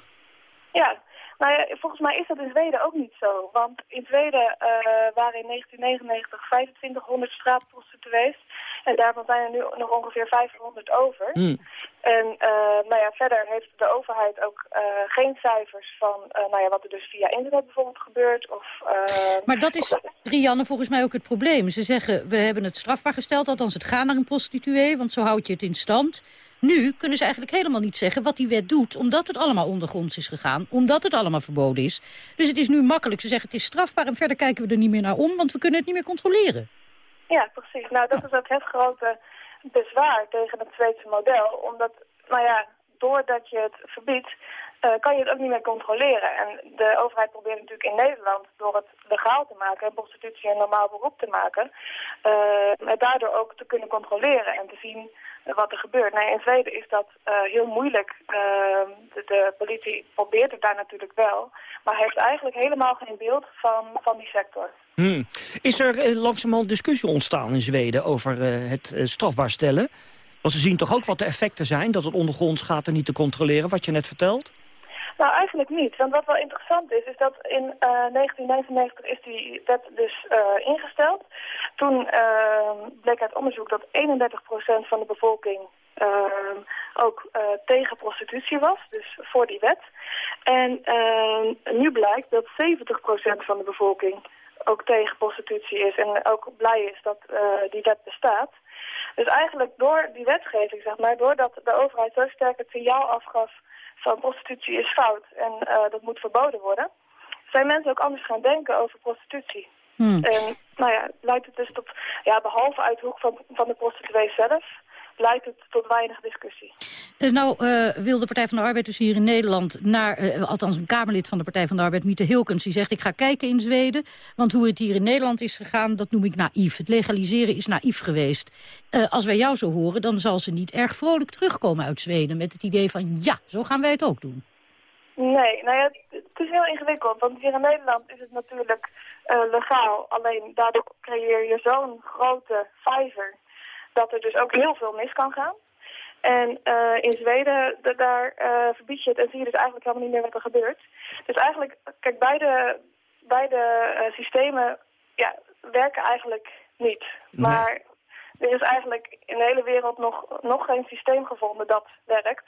Ja, nou ja, volgens mij is dat in Zweden ook niet zo. Want in Zweden eh, waren in 1999 2500 straatprostituees. En daarvan zijn er nu nog ongeveer 500 over. En eh, nou ja, verder heeft de overheid ook eh, geen cijfers van nou ja, wat er dus via internet bijvoorbeeld gebeurt. Of, Maar dat is, Rianne, volgens mij ook het probleem. Ze zeggen, we hebben het strafbaar gesteld, althans het gaat naar een prostituee, want zo houd je het in stand. Nu kunnen ze eigenlijk helemaal niet zeggen wat die wet doet, omdat het allemaal ondergronds is gegaan, omdat het allemaal verboden is. Dus het is nu makkelijk. Ze zeggen, het is strafbaar en verder kijken we er niet meer naar om, want we kunnen het niet meer controleren. Ja, precies. Nou, dat is ook het grote bezwaar tegen het Zweedse model. Omdat, nou ja, doordat je het verbiedt, kan je het ook niet meer controleren. En de overheid probeert natuurlijk in Nederland, door het legaal te maken en prostitutie een normaal beroep te maken, eh, het daardoor ook te kunnen controleren en te zien eh, wat er gebeurt. Nou, in Zweden is dat eh, heel moeilijk. Eh, de, politie probeert het daar natuurlijk wel, maar heeft eigenlijk helemaal geen beeld van, van die sector. Hmm. Is er eh, langzamerhand discussie ontstaan in Zweden over eh, het eh, strafbaar stellen? Want ze zien toch ook wat de effecten zijn, dat het ondergronds gaat en niet te controleren, wat je net vertelt? Nou, eigenlijk niet. Want wat wel interessant is, is dat in eh, 1999 is die wet dus eh, ingesteld. Toen eh, bleek uit onderzoek dat 31% van de bevolking eh, ook eh, tegen prostitutie was, dus voor die wet. En eh, nu blijkt dat 70% van de bevolking ook tegen prostitutie is en ook blij is dat eh, die wet bestaat. Dus eigenlijk door die wetgeving, zeg maar, doordat de overheid zo sterk het signaal afgaf van prostitutie is fout en eh, dat moet verboden worden, zijn mensen ook anders gaan denken over prostitutie. Hmm. En nou ja, leidt het dus tot, ja, behalve uit de hoek van, van de prostituee zelf, leidt het tot weinig discussie. Eh, nou eh, wil de Partij van de Arbeid dus hier in Nederland naar, eh, althans een Kamerlid van de Partij van de Arbeid, Miete Hilkens, die zegt ik ga kijken in Zweden, want hoe het hier in Nederland is gegaan, dat noem ik naïef. Het legaliseren is naïef geweest. Als wij jou zo horen, dan zal ze niet erg vrolijk terugkomen uit Zweden met het idee van ja, zo gaan wij het ook doen. Nee, nou ja, het, is heel ingewikkeld, want hier in Nederland is het natuurlijk legaal. Alleen daardoor creëer je zo'n grote vijver dat er dus ook heel veel mis kan gaan. En eh, in Zweden, da- daar eh, verbied je het en zie je dus eigenlijk helemaal niet meer wat er gebeurt. Dus eigenlijk, kijk, beide, beide eh, systemen ja, werken eigenlijk niet. Maar er is eigenlijk in de hele wereld nog, nog geen systeem gevonden dat werkt.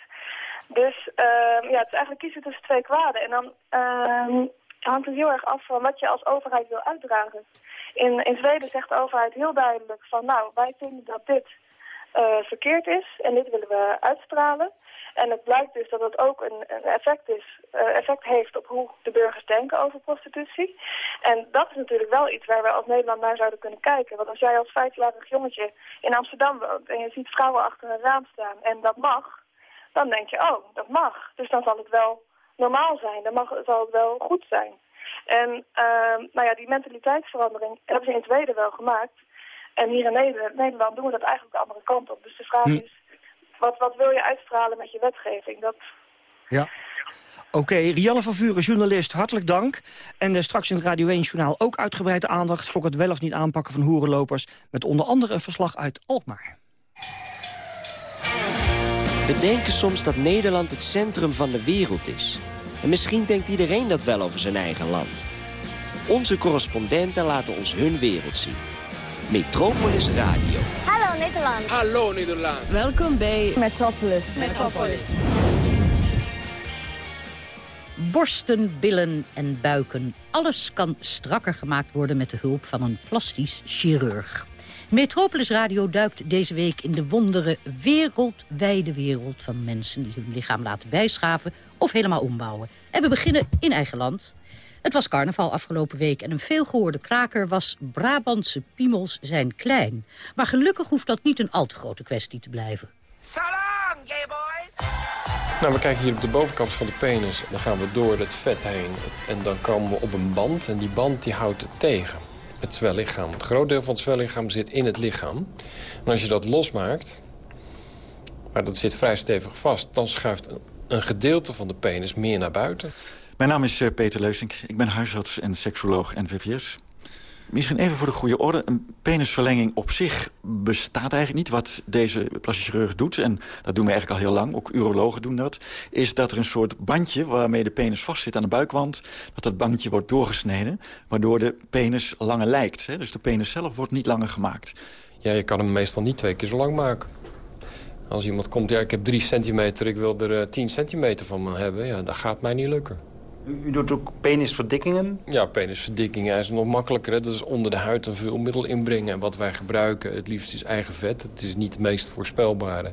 Dus ehm, ja, het is eigenlijk kiezen tussen twee kwaden. En dan ehm, hangt het heel erg af van wat je als overheid wil uitdragen. In, in Zweden zegt de overheid heel duidelijk van nou, wij vinden dat dit eh, verkeerd is en dit willen we uitstralen. En het blijkt dus dat het ook een, een effect, is, eh, effect heeft op hoe de burgers denken over prostitutie. En dat is natuurlijk wel iets waar we als Nederland naar zouden kunnen kijken. Want als jij als vijfjarig jongetje in Amsterdam woont en je ziet vrouwen achter een raam staan en dat mag, dan denk je, oh, dat mag. Dus dan zal het wel normaal zijn, dan mag, zal het wel goed zijn. En ehm, nou ja, die mentaliteitsverandering hebben ze in Zweden wel gemaakt. En hier in Nederland, Nederland doen we dat eigenlijk de andere kant op. Dus de vraag Hm. is, wat, wat wil je uitstralen met je wetgeving? Dat, Ja. Oké, Rianne van Vuren, journalist, hartelijk dank. En eh, straks in het Radio 1-journaal ook uitgebreide aandacht... voor het wel of niet aanpakken van hoerenlopers... met onder andere een verslag uit Alkmaar. We denken soms dat Nederland het centrum van de wereld is. En misschien denkt iedereen dat wel over zijn eigen land. Onze correspondenten laten ons hun wereld zien. Metropolis Radio. Hallo Nederland. Hallo Nederland. Welkom bij Metropolis. Metropolis. Borsten, billen en buiken. Alles kan strakker gemaakt worden met de hulp van een plastisch chirurg. Metropolis Radio duikt deze week in de wondere wereldwijde wereld van mensen die hun lichaam laten bijschaven of helemaal ombouwen. En we beginnen in eigen land. Het was carnaval afgelopen week en een veelgehoorde kraker was Brabantse piemels zijn klein. Maar gelukkig hoeft dat niet een al te grote kwestie te blijven. Salam, gay boys! Nou, we kijken hier op de bovenkant van de penis. Dan gaan we door het vet heen. En dan komen we op een band. En die band die houdt het tegen. Het zwellichaam. Het groot deel van het zwellichaam zit in het lichaam. En als je dat losmaakt... maar dat zit vrij stevig vast... dan schuift een gedeelte van de penis meer naar buiten. Mijn naam is eh, Peter Leusink. Ik ben huisarts en seksoloog en VVS. Misschien even voor de goede orde. Een penisverlenging op zich bestaat eigenlijk niet. Wat deze plastische chirurg doet, en dat doen we eigenlijk al heel lang... ook urologen doen dat... is dat er een soort bandje waarmee de penis vastzit aan de buikwand... dat dat bandje wordt doorgesneden, waardoor de penis langer lijkt. Hè? Dus de penis zelf wordt niet langer gemaakt. Ja, je kan hem meestal niet twee keer zo lang maken. Als iemand komt, ja, ik heb drie centimeter, ik wil er uh, tien centimeter van me hebben... ja, dat gaat mij niet lukken. U doet ook penisverdikkingen? Ja, penisverdikkingen is nog makkelijker. Hè? Dat is onder de huid een vulmiddel inbrengen. En wat wij gebruiken, het liefst is eigen vet. Het is niet het meest voorspelbare,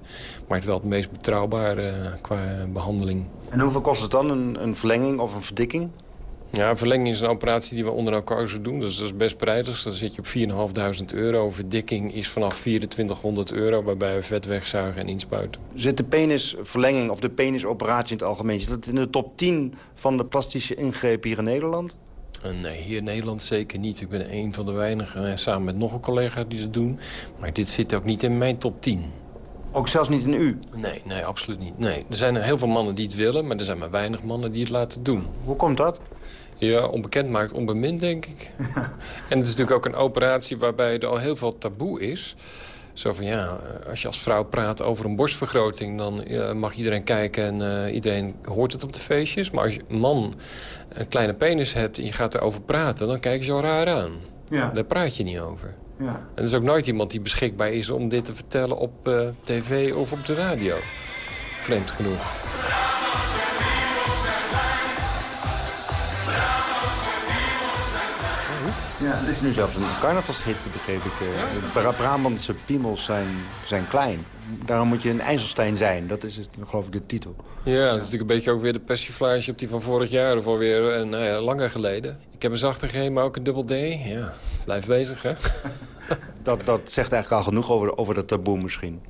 maar het wel het meest betrouwbare eh, qua behandeling. En hoeveel kost het dan, een, een verlenging of een verdikking? Ja, verlenging is een operatie die we onder narcose doen. Dus dat is best prijzig. Dan zit je op 4.500 euro. Verdikking is vanaf 2400 euro, waarbij we vet wegzuigen en inspuiten. Zit de penisverlenging of de penisoperatie in het algemeen... zit dat in de top 10 van de plastische ingrepen hier in Nederland? Eh, nee, hier in Nederland zeker niet. Ik ben een van de weinigen, eh, samen met nog een collega die dat doen. Maar dit zit ook niet in mijn top 10. Ook zelfs niet in u? Nee, nee, absoluut niet. Nee. Er zijn heel veel mannen die het willen, maar er zijn maar weinig mannen die het laten doen. Hoe komt dat? Ja, onbekend maakt onbemind, denk ik. en het is natuurlijk ook een operatie waarbij er al heel veel taboe is. Zo van, ja, als je als vrouw praat over een borstvergroting... dan mag iedereen kijken en uh, iedereen hoort het op de feestjes. Maar als je man een kleine penis hebt en je gaat erover praten... dan kijken ze al raar aan. Ja. Daar praat je niet over. Ja. En er is ook nooit iemand die beschikbaar is om dit te vertellen op uh, tv of op de radio. Vreemd genoeg. Ja, het is nu zelfs een carnavalshit, begreep ik. De eh. Brabantse piemels zijn, zijn klein. Daarom moet je een IJsselstein zijn. Dat is het, geloof ik de titel. Ja, dat is natuurlijk een beetje ook weer de persiflage op die van vorig jaar... of alweer uh, nou ja, langer geleden. Ik heb een zachte G, maar ook een dubbel D. Ja, blijf bezig, hè? dat, dat zegt eigenlijk al genoeg over, over dat taboe misschien.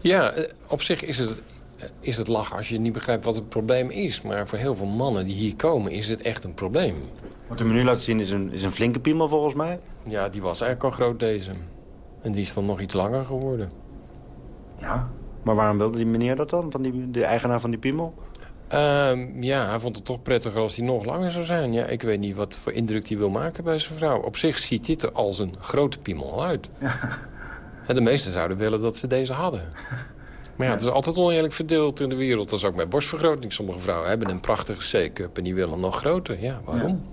Ja, eh, op zich is het, is het lachen als je niet begrijpt wat het probleem is. Maar voor heel veel mannen die hier komen is het echt een probleem. Wat u me nu laat zien is een, is een flinke piemel volgens mij. Ja, die was eigenlijk al groot deze. En die is dan nog iets langer geworden. Ja, maar waarom wilde die meneer dat dan, van die, de eigenaar van die piemel? Ehm, ja, hij vond het toch prettiger als die nog langer zou zijn. Ja, ik weet niet wat voor indruk hij wil maken bij zijn vrouw. Op zich ziet dit er als een grote piemel uit. Ja. de meesten zouden willen dat ze deze hadden. Maar ja, het is altijd oneerlijk verdeeld in de wereld. Dat is ook met borstvergroting. Sommige vrouwen hebben een prachtige C-cup en die willen nog groter. Ja, waarom?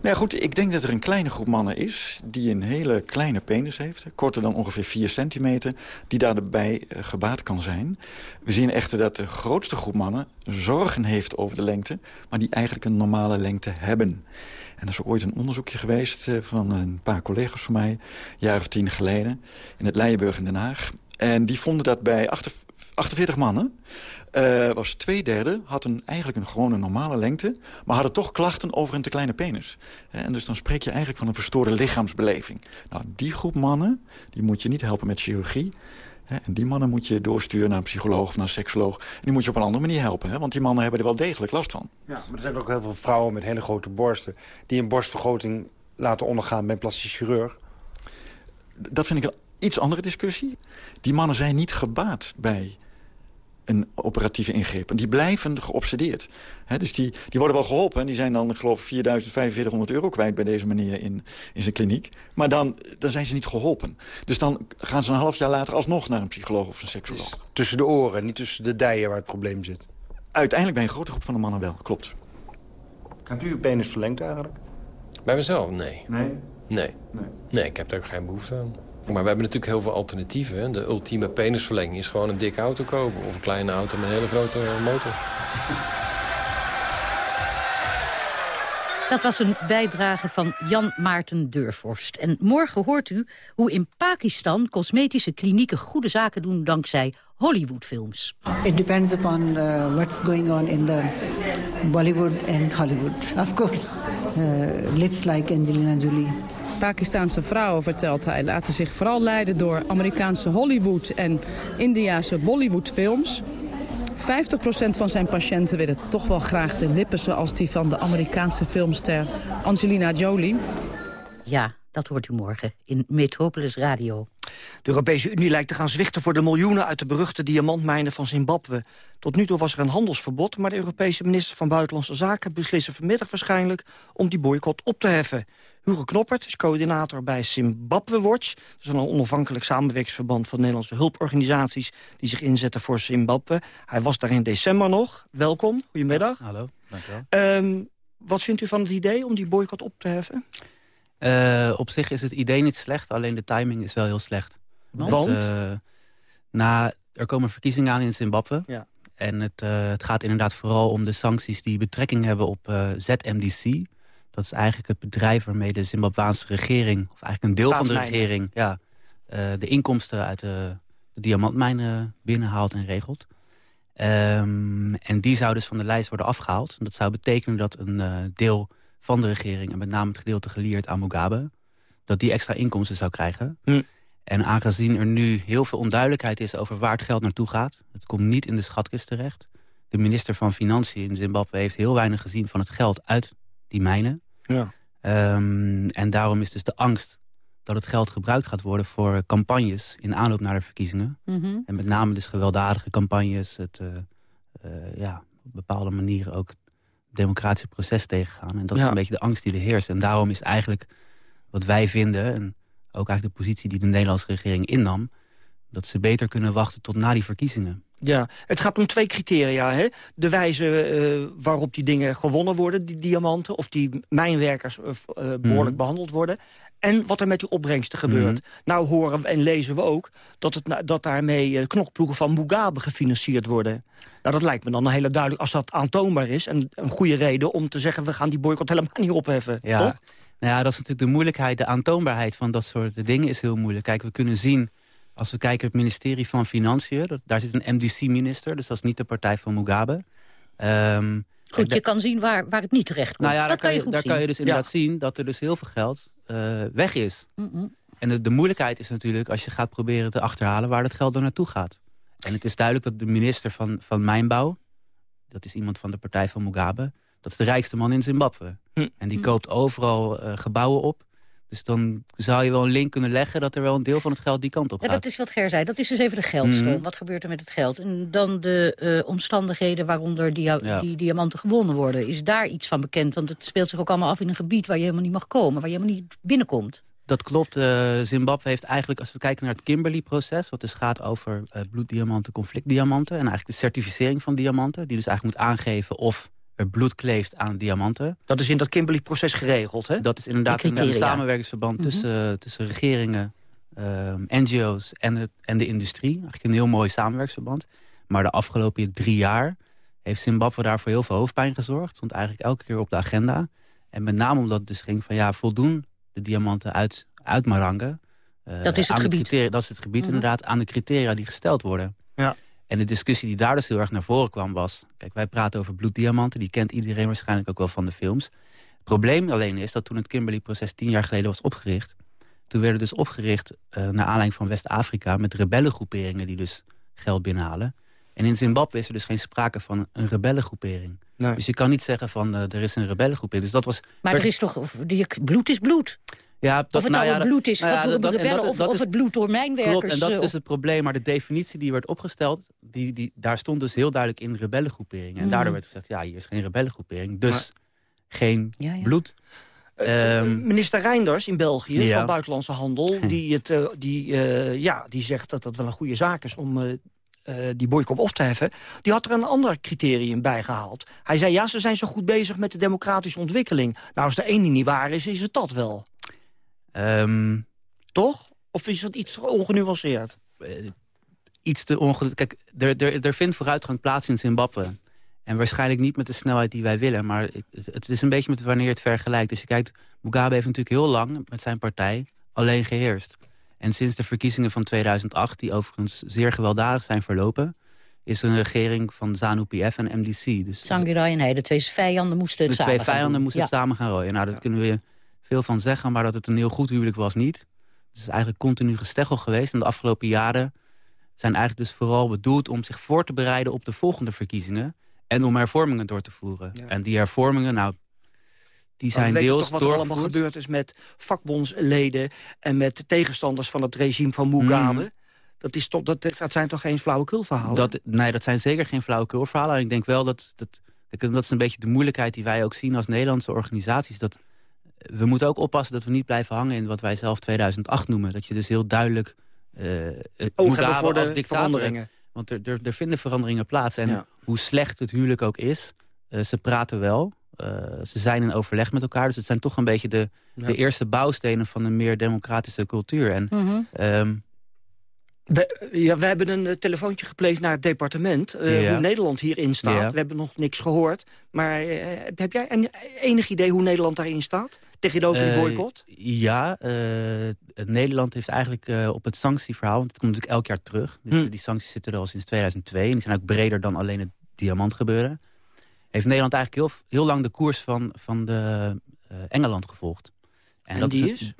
Nou goed, ik denk dat er een kleine groep mannen is... die een hele kleine penis heeft, korter dan ongeveer 4 centimeter... die daarbij uh, gebaat kan zijn. We zien echter dat de grootste groep mannen zorgen heeft over de lengte... maar die eigenlijk een normale lengte hebben. En er is ook ooit een onderzoekje geweest uh, van een paar collega's van mij... een jaar of tien geleden, in het Leijenburg in Den Haag. En die vonden dat bij 48 mannen uh, was twee derde had een, eigenlijk een gewone normale lengte... maar hadden toch klachten over een te kleine penis. En dus dan spreek je eigenlijk van een verstoorde lichaamsbeleving. Nou, die groep mannen die moet je niet helpen met chirurgie... En die mannen moet je doorsturen naar een psycholoog of naar een seksoloog. En die moet je op een andere manier helpen. Hè? Want die mannen hebben er wel degelijk last van. Ja, maar er zijn ook heel veel vrouwen met hele grote borsten... die een borstvergroting laten ondergaan bij een plastisch chirurg. Dat vind ik een iets andere discussie. Die mannen zijn niet gebaat bij een operatieve ingreep. En die blijven geobsedeerd. dus die, die worden wel geholpen. En die zijn dan, geloof ik, 4.000, 4500 euro kwijt bij deze meneer in, in zijn kliniek. Maar dan, dan zijn ze niet geholpen. Dus dan gaan ze een half jaar later alsnog naar een psycholoog of een seksoloog. Dus tussen de oren, niet tussen de dijen waar het probleem zit. Uiteindelijk bij een grote groep van de mannen wel, klopt. Hebt u uw penis verlengd eigenlijk? Bij mezelf? Nee. Nee? Nee. Nee, nee ik heb daar ook geen behoefte aan. Maar we hebben natuurlijk heel veel alternatieven. Hè? De ultieme penisverlenging is gewoon een dikke auto kopen. Of een kleine auto met een hele grote motor. Dat was een bijdrage van Jan Maarten Deurvorst. En morgen hoort u hoe in Pakistan cosmetische klinieken goede zaken doen dankzij Hollywoodfilms. It depends upon uh, what's going on in the Bollywood and Hollywood. Of course, uh, lips like Angelina Jolie. Pakistaanse vrouwen, vertelt hij, laten zich vooral leiden door Amerikaanse Hollywood en Indiase Bollywoodfilms. 50% van zijn patiënten willen toch wel graag de lippen zoals die van de Amerikaanse filmster Angelina Jolie. Ja, dat hoort u morgen in Metropolis Radio. De Europese Unie lijkt te gaan zwichten voor de miljoenen uit de beruchte diamantmijnen van Zimbabwe. Tot nu toe was er een handelsverbod, maar de Europese minister van Buitenlandse Zaken beslissen vanmiddag waarschijnlijk om die boycott op te heffen. Hugo Knoppert is coördinator bij Zimbabwe Watch. Dat is een onafhankelijk samenwerkingsverband van Nederlandse hulporganisaties die zich inzetten voor Zimbabwe. Hij was daar in december nog. Welkom, goedemiddag. hallo, dankjewel. Um, wat vindt u van het idee om die boycott op te heffen? Uh, op zich is het idee niet slecht, alleen de timing is wel heel slecht. Want? Want uh, na, er komen verkiezingen aan in Zimbabwe. Ja. En het, uh, het, gaat inderdaad vooral om de sancties die betrekking hebben op ZMDC. Dat is eigenlijk het bedrijf waarmee de Zimbabwaanse regering... of eigenlijk een deel van de regering... Ja, de inkomsten uit de, de diamantmijnen binnenhaalt en regelt. Um, en die zou dus van de lijst worden afgehaald. Dat zou betekenen dat een deel van de regering... en met name het gedeelte geleerd aan Mugabe... dat die extra inkomsten zou krijgen. Hm. En aangezien er nu heel veel onduidelijkheid is... over waar het geld naartoe gaat... het komt niet in de schatkist terecht. De minister van Financiën in Zimbabwe heeft heel weinig gezien... van het geld uit die mijnen. Ja. Um, en daarom is dus de angst dat het geld gebruikt gaat worden... voor campagnes in aanloop naar de verkiezingen. Mm -hmm. En met name dus gewelddadige campagnes... het uh, uh, ja, op bepaalde manieren ook democratische proces tegengaan. En dat Ja. is een beetje de angst die er heerst. En daarom is eigenlijk wat wij vinden... en ook eigenlijk de positie die de Nederlandse regering innam... dat ze beter kunnen wachten tot na die verkiezingen. Ja, het gaat om twee criteria. Hè? De wijze eh, waarop die dingen gewonnen worden, die diamanten... of die mijnwerkers eh, eh, behoorlijk behandeld worden... en wat er met die opbrengsten gebeurt. Nou horen we en lezen we ook dat, het, dat daarmee knokploegen van Mugabe gefinancierd worden. Nou, dat lijkt me dan een hele duidelijk, als dat aantoonbaar is... en een goede reden om te zeggen, we gaan die boycott helemaal niet opheffen. Ja, Toch? Nou ja, dat is natuurlijk de moeilijkheid. De aantoonbaarheid van dat soort dingen is heel moeilijk. Kijk, we kunnen zien, als we kijken het ministerie van Financiën... dat- daar zit een MDC-minister, dus dat is niet de partij van Mugabe. Ehm, Goed, je kan zien waar, waar het niet terecht komt. nou ja, dat daar, kan je, goed daar zien. kan je dus inderdaad zien dat er dus heel veel geld eh, weg is. Mm-mm. En de, de moeilijkheid is natuurlijk als je gaat proberen te achterhalen waar dat geld dan naartoe gaat. En het is duidelijk dat de minister van, van Mijnbouw, dat is iemand van de partij van Mugabe, dat is de rijkste man in Zimbabwe. Hm. En die Hm. koopt overal eh, gebouwen op. Dus dan zou je wel een link kunnen leggen dat er wel een deel van het geld die kant op Ja, gaat. dat is wat Ger zei. Dat is dus even de geldstroom. Mhm. Wat gebeurt er met het geld? En dan de eh, omstandigheden waaronder die, Ja. die diamanten gewonnen worden. Is daar iets van bekend? Want het speelt zich ook allemaal af in een gebied waar je helemaal niet mag komen. Waar je helemaal niet binnenkomt. Dat klopt. eh, Zimbabwe heeft eigenlijk, als we kijken naar het Kimberley-proces... wat dus gaat over eh, bloeddiamanten, conflictdiamanten... en eigenlijk de certificering van diamanten... die dus eigenlijk moet aangeven of bloed kleeft aan diamanten. Dat is in dat Kimberley-proces geregeld, hè? Dat is inderdaad een, samenwerkingsverband Mhm. tussen, tussen regeringen, ehm, NGO's en, het, en de industrie. Eigenlijk een heel mooi samenwerkingsverband. Maar de afgelopen drie jaar heeft Zimbabwe daarvoor heel veel hoofdpijn gezorgd. Stond eigenlijk elke keer op de agenda. En met name omdat het dus ging van ja, voldoen de diamanten uit, uit Marange. eh, Dat is het aan de gebied. criteria- dat is het gebied inderdaad, aan de criteria die gesteld worden. Ja. En de discussie die daar dus heel erg naar voren kwam was... kijk, wij praten over bloeddiamanten, die kent iedereen waarschijnlijk ook wel van de films. Het probleem alleen is dat toen het Kimberley-proces tien jaar geleden was opgericht... toen werd het dus opgericht eh, naar aanleiding van West-Afrika... met rebellengroeperingen die dus geld binnenhalen. En in Zimbabwe is er dus geen sprake van een rebellengroepering. Nee. Dus je kan niet zeggen van eh, er is een rebellengroepering. Dus dat was... Maar er is toch, bloed is bloed. Ja, dat, of het nou, ja, het dat- bloed is nou ja, door dat- de en rebellen dat- of, dat of is- het bloed door mijnwerkers. Klopt, en dat is eh, dus het probleem. Maar de definitie die werd opgesteld, die, die, daar stond dus heel duidelijk in rebellengroeperingen. En Mhm. daardoor werd gezegd, ja, hier is geen rebellengroepering. Dus geen Ja, ja. bloed. Ehm, Minister Reinders in België Ja. van Buitenlandse Handel... die, het, eh, die, eh, ja, die zegt dat dat wel een goede zaak is om eh, eh, die boycott op te heffen... die had er een ander criterium bij gehaald. Hij zei, ja, ze zijn zo goed bezig met de democratische ontwikkeling. Nou, als er één ding niet waar is, is het dat wel. Ehm, Toch? Of is dat iets te ongenuanceerd? eh, iets te ongelukkig. Kijk, er, er, er vindt vooruitgang plaats in Zimbabwe. En waarschijnlijk niet met de snelheid die wij willen. Maar het, het is een beetje met wanneer je het vergelijkt. Dus je kijkt, Mugabe heeft natuurlijk heel lang met zijn partij alleen geheerst. En sinds de verkiezingen van 2008, die overigens zeer gewelddadig zijn verlopen... is er een regering van ZANU-PF en MDC. Dus Tsvangirai en hij, de twee vijanden moesten het de samen twee gaan vijanden doen. moesten het samen gaan rooien. Nou, daar kunnen we veel van zeggen, maar dat het een heel goed huwelijk was niet. Het is eigenlijk continu gesteggel geweest. En de afgelopen jaren zijn eigenlijk dus vooral bedoeld om zich voor te bereiden op de volgende verkiezingen. En om hervormingen door te voeren. En die hervormingen, nou, die zijn deels toch wat er allemaal gebeurd is met vakbondsleden... en met de tegenstanders van het regime van Mugabe. Mhm. Dat, is toch, dat, dat zijn toch geen flauwekulverhalen? Dat, nee, dat zijn zeker geen flauwekulverhalen. En ik denk wel dat, dat... Dat is een beetje de moeilijkheid die wij ook zien als Nederlandse organisaties. Dat we moeten ook oppassen dat we niet blijven hangen in wat wij zelf 2008 noemen. Dat je dus heel duidelijk uh, Oog hebben voor de veranderingen. Want er, er, er, vinden veranderingen plaats. En Ja. hoe slecht het huwelijk ook is, uh, ze praten wel. Uh, ze zijn in overleg met elkaar. Dus het zijn toch een beetje de, Ja. de eerste bouwstenen van een meer democratische cultuur. En Mhm. ehm, We, ja, we hebben een eh, telefoontje gepleegd naar het departement. eh, Ja. Hoe Nederland hierin staat. Ja. We hebben nog niks gehoord. Maar eh, heb jij een, enig idee hoe Nederland daarin staat? Tegenover die boycott? ja, Nederland heeft eigenlijk op het sanctieverhaal... want het komt natuurlijk elk jaar terug. Dus Hm. Die sancties zitten er al sinds 2002. En die zijn ook breder dan alleen het diamantgebeuren. Heeft Nederland eigenlijk heel, heel lang de koers van, van de, Engeland gevolgd. En dat die het- is?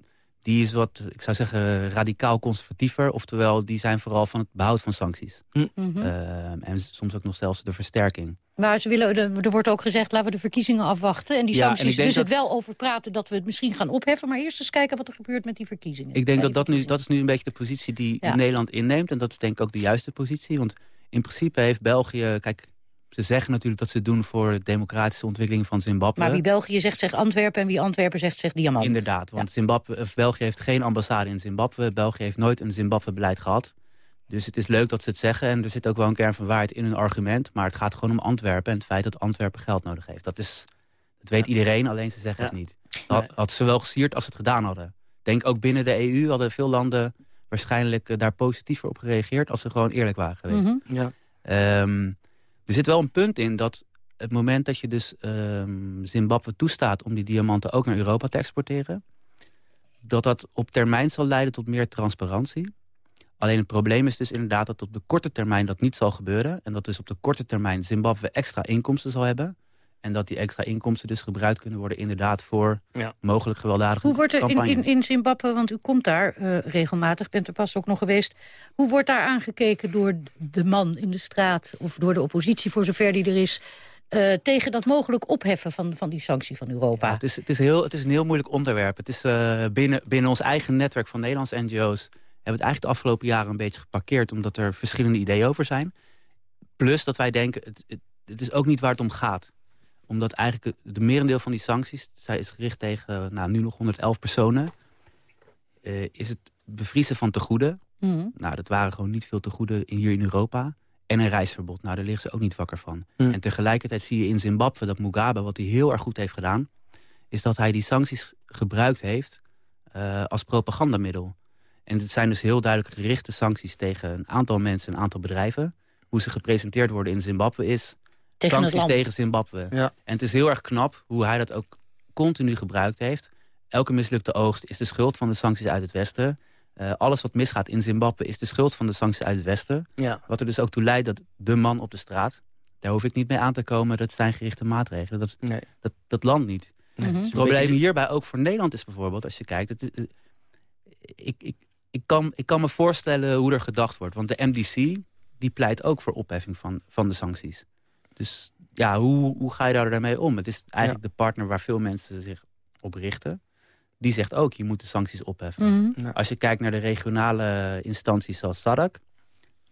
Die is wat, ik zou zeggen, radicaal conservatiever. Oftewel, die zijn vooral van het behoud van sancties. Hm. Mhm. Eh, en soms ook nog zelfs de versterking. Maar ze willen, er wordt ook gezegd, laten we de verkiezingen afwachten. En die Ja, en sancties, dus het dat- wel over praten dat we het misschien gaan opheffen. Maar eerst eens kijken wat er gebeurt met die verkiezingen. Ik denk dat dat nu, dat is nu een beetje de positie die Ja. Nederland inneemt. En dat is denk ik ook de juiste positie. Want in principe heeft België... Kijk, ze zeggen natuurlijk dat ze het doen voor de democratische ontwikkeling van Zimbabwe. Maar wie België zegt, zegt Antwerpen. En wie Antwerpen zegt, zegt Diamant. Inderdaad, want Zimbabwe, of België heeft geen ambassade in Zimbabwe. België heeft nooit een Zimbabwe-beleid gehad. Dus het is leuk dat ze het zeggen. En er zit ook wel een kern van waarheid in hun argument. Maar het gaat gewoon om Antwerpen en het feit dat Antwerpen geld nodig heeft. Dat, is, dat weet iedereen, alleen ze zeggen het niet. Had, had ze wel gesierd als ze het gedaan hadden. Ik denk ook binnen de EU hadden veel landen waarschijnlijk eh, daar positiever op gereageerd... als ze gewoon eerlijk waren geweest. Mhm. Ja. Ehm, er zit wel een punt in dat het moment dat je dus ehm, Zimbabwe toestaat... om die diamanten ook naar Europa te exporteren... dat dat op termijn zal leiden tot meer transparantie. Alleen het probleem is dus inderdaad dat op de korte termijn dat niet zal gebeuren... en dat dus op de korte termijn Zimbabwe extra inkomsten zal hebben... en dat die extra inkomsten dus gebruikt kunnen worden inderdaad voor Ja. mogelijk gewelddadige Hoe wordt er in, in, in Zimbabwe, want u komt daar eh, regelmatig, bent er pas ook nog geweest. Hoe wordt daar aangekeken door de man in de straat of door de oppositie, voor zover die er is, eh, tegen dat mogelijk opheffen van, van die sanctie van Europa? Ja, het, is, het, is heel, het is een heel moeilijk onderwerp. Het is eh, binnen, binnen ons eigen netwerk van Nederlandse NGO's... hebben we het eigenlijk de afgelopen jaren een beetje geparkeerd... omdat er verschillende ideeën over zijn. Plus dat wij denken, het, het, het is ook niet waar het om gaat. Omdat eigenlijk de merendeel van die sancties... zij is gericht tegen nou, nu nog 111 personen... eh, is het bevriezen van tegoeden. Mhm. Nou, dat waren gewoon niet veel tegoeden hier in Europa. En een reisverbod. Nou, daar liggen ze ook niet wakker van. Hm. En tegelijkertijd zie je in Zimbabwe dat Mugabe, wat hij heel erg goed heeft gedaan... is dat hij die sancties gebruikt heeft eh, als propagandamiddel. En het zijn dus heel duidelijk gerichte sancties tegen een aantal mensen... een aantal bedrijven. Hoe ze gepresenteerd worden in Zimbabwe is... Tegen het sancties land. tegen Zimbabwe. Ja. En het is heel erg knap hoe hij dat ook continu gebruikt heeft. Elke mislukte oogst is de schuld van de sancties uit het Westen. Eh, alles wat misgaat in Zimbabwe is de schuld van de sancties uit het Westen. Ja. Wat er dus ook toe leidt dat de man op de straat... daar hoef ik niet mee aan te komen, dat zijn gerichte maatregelen. Dat, Nee. dat, dat land niet. Nee, het is Het probleem hierbij ook voor Nederland is bijvoorbeeld, als je kijkt... Het, het- ik, ik, ik, kan, ik kan me voorstellen hoe er gedacht wordt. Want de MDC die pleit ook voor opheffing van, van de sancties. Dus ja, hoe, hoe ga je daar daarmee om? Het is eigenlijk de partner waar veel mensen zich op richten. Die zegt ook, je moet de sancties opheffen. Mhm. Ja. Als je kijkt naar de regionale instanties zoals SADC...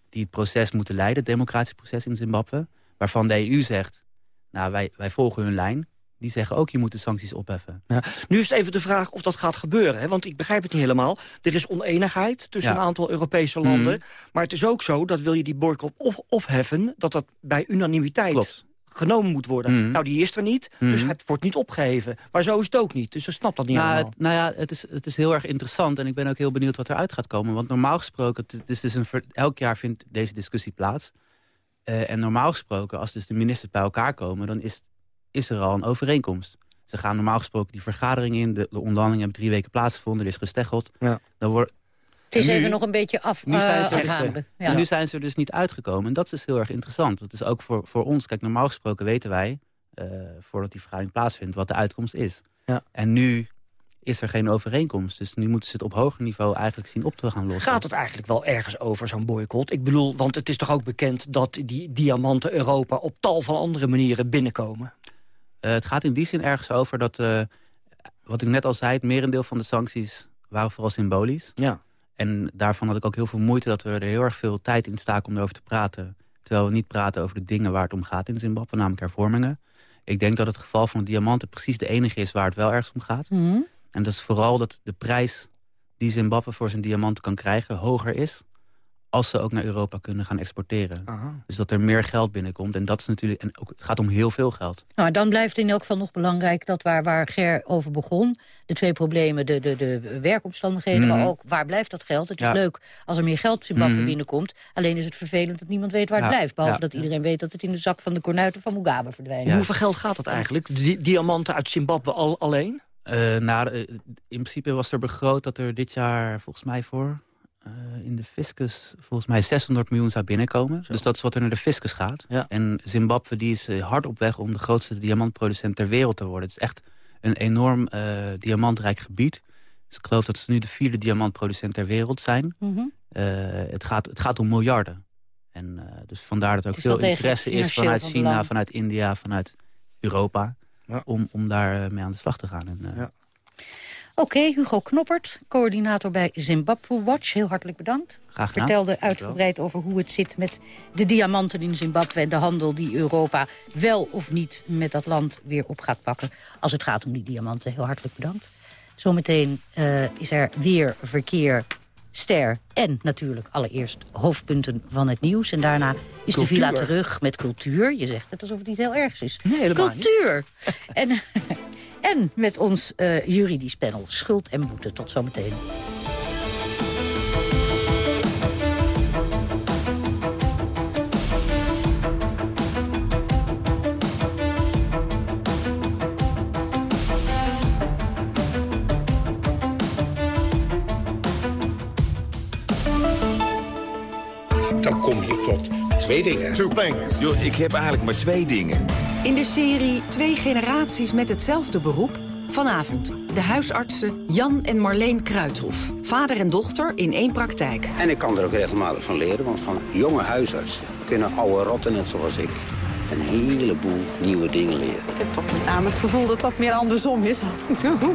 die het proces moeten leiden, het democratisch proces in Zimbabwe... waarvan de EU zegt, nou, wij, wij volgen hun lijn... die zeggen ook, je moet de sancties opheffen. Ja. Nu is het even de vraag of dat gaat gebeuren. Hè? Want ik begrijp het niet helemaal. Er is oneenigheid tussen Ja. een aantal Europese landen. Mhm. Maar het is ook zo dat wil je die boycott op opheffen... dat dat bij unanimiteit Klopt. genomen moet worden. Mhm. Nou, die is er niet, dus Mhm. het wordt niet opgeheven. Maar zo is het ook niet, dus ik snap dat niet Nou, helemaal. het, nou ja, het is, het is heel erg interessant en ik ben ook heel benieuwd wat eruit gaat komen. Want normaal gesproken, het is dus een, elk jaar vindt deze discussie plaats. Uh, en normaal gesproken, als dus de ministers bij elkaar komen... dan is, is er al een overeenkomst. Ze gaan normaal gesproken die vergadering in. De, de onderhandelingen hebben drie weken plaatsgevonden. Er is gesteggeld. Ja. Dan wordt, het is nu, even nog een beetje af, nu zijn, uh, ze afgaande. dus, ja. nu zijn ze er dus niet uitgekomen. En dat is dus heel erg interessant. Dat is ook voor, voor ons. Kijk, normaal gesproken weten wij... Uh, voordat die vergadering plaatsvindt, wat de uitkomst is. Ja. En nu is er geen overeenkomst. Dus nu moeten ze het op hoger niveau eigenlijk zien op te gaan lossen. Gaat het eigenlijk wel ergens over, zo'n boycott? Ik bedoel, want het is toch ook bekend dat die diamanten Europa... op tal van andere manieren binnenkomen? Uh, het gaat in die zin ergens over dat... Uh, wat ik net al zei, het merendeel van de sancties waren vooral symbolisch. Ja. En daarvan had ik ook heel veel moeite dat we er heel erg veel tijd in staken om erover te praten. Terwijl we niet praten over de dingen waar het om gaat in Zimbabwe, namelijk hervormingen. Ik denk dat het geval van de diamanten precies de enige is waar het wel ergens om gaat. Mm -hmm. En dat is vooral dat de prijs die Zimbabwe voor zijn diamanten kan krijgen hoger is als ze ook naar Europa kunnen gaan exporteren. Aha. Dus dat er meer geld binnenkomt. En dat is natuurlijk. En ook, het gaat om heel veel geld. Nou, dan blijft in elk geval nog belangrijk dat waar, waar Ger over begon. De twee problemen, de, de, de werkomstandigheden, Mhm. maar ook waar blijft dat geld? Het is Ja. leuk als er meer geld Zimbabwe Mhm. binnenkomt. Alleen is het vervelend dat niemand weet waar het blijft. Behalve ja, dat ja. iedereen weet dat het in de zak van de kornuiten van Mugabe verdwijnt. Hoeveel geld gaat het eigenlijk? Die diamanten uit Zimbabwe al, alleen? Eh, nou, eh, in principe was er begroot dat er dit jaar volgens mij voor eh, in de fiscus volgens mij 600 miljoen zou binnenkomen. Dus dat is wat er naar de fiscus gaat. Ja. En Zimbabwe die is eh, hard op weg om de grootste diamantproducent ter wereld te worden. Het is echt een enorm eh, diamantrijk gebied. Dus ik geloof dat ze nu de vierde diamantproducent ter wereld zijn. Mhm. Het, gaat, het gaat om miljarden. En dus vandaar dat er ook veel interesse is vanuit China, vanuit India, vanuit Europa. Ja. Om, om daar mee aan de slag te gaan. En, Ja. Oké, Hugo Knoppert, coördinator bij Zimbabwe Watch. Heel hartelijk bedankt. Graag gedaan. Vertelde uitgebreid over hoe het zit met de diamanten in Zimbabwe... en de handel die Europa wel of niet met dat land weer op gaat pakken. Als het gaat om die diamanten, heel hartelijk bedankt. Zometeen eh, is er weer verkeer, ster en natuurlijk allereerst hoofdpunten van het nieuws. En daarna is de villa terug met cultuur. Je zegt het alsof het niet heel erg is. Nee, helemaal niet. cultuur. en, en met ons eh, juridisch panel Schuld en Boete. Tot zometeen. Twee dingen. Two things. Yo, ik heb eigenlijk maar twee dingen. In de serie Twee generaties met hetzelfde beroep... vanavond de huisartsen Jan en Marleen Kruithof. Vader en dochter in één praktijk. En ik kan er ook regelmatig van leren, want van jonge huisartsen kunnen oude rotten net zoals ik een heleboel nieuwe dingen leren. Ik heb toch met name het gevoel dat dat meer andersom is af en toe.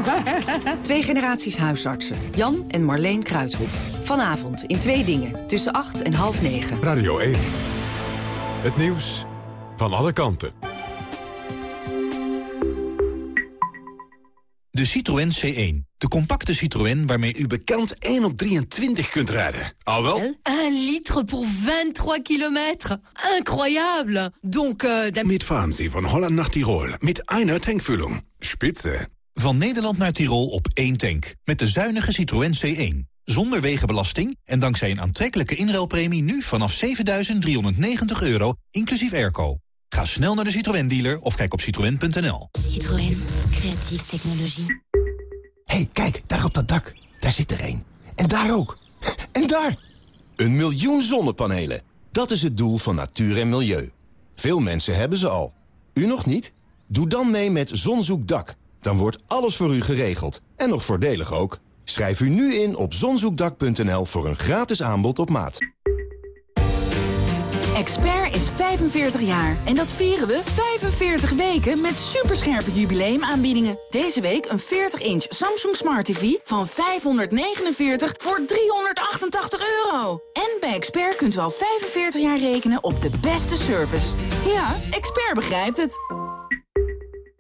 Twee generaties huisartsen Jan en Marleen Kruithof. Vanavond in Twee Dingen tussen acht en half negen. Radio 1. Het nieuws van alle kanten. De Citroën C1. De compacte Citroën waarmee u bekend 1 op 23 kunt rijden. Al wel? 1 litre pour 23 kilometer. Incroyable. Donc, da- Mitfahren Sie von Holland nach Tirol mit einer Tankfüllung. Spitze. Van Nederland naar Tirol op één tank. Met de zuinige Citroën C1. Zonder wegenbelasting en dankzij een aantrekkelijke inruilpremie... nu vanaf 7.390 euro, inclusief airco. Ga snel naar de Citroën-dealer of kijk op citroën.nl. Citroën, creatieve technologie. hey, kijk, daar op dat dak. Daar zit er een. En daar ook. En daar! Een miljoen zonnepanelen. Dat is het doel van natuur en milieu. Veel mensen hebben ze al. U nog niet? Doe dan mee met Zonzoekdak. Dan wordt alles voor u geregeld. En nog voordelig ook. Schrijf u nu in op zonzoekdak.nl voor een gratis aanbod op maat. Expert is 45 jaar en dat vieren we 45 weken met superscherpe jubileumaanbiedingen. Deze week een 40-inch Samsung Smart TV van 549 voor 388 euro. En bij Expert kunt u al 45 jaar rekenen op de beste service. Ja, Expert begrijpt het.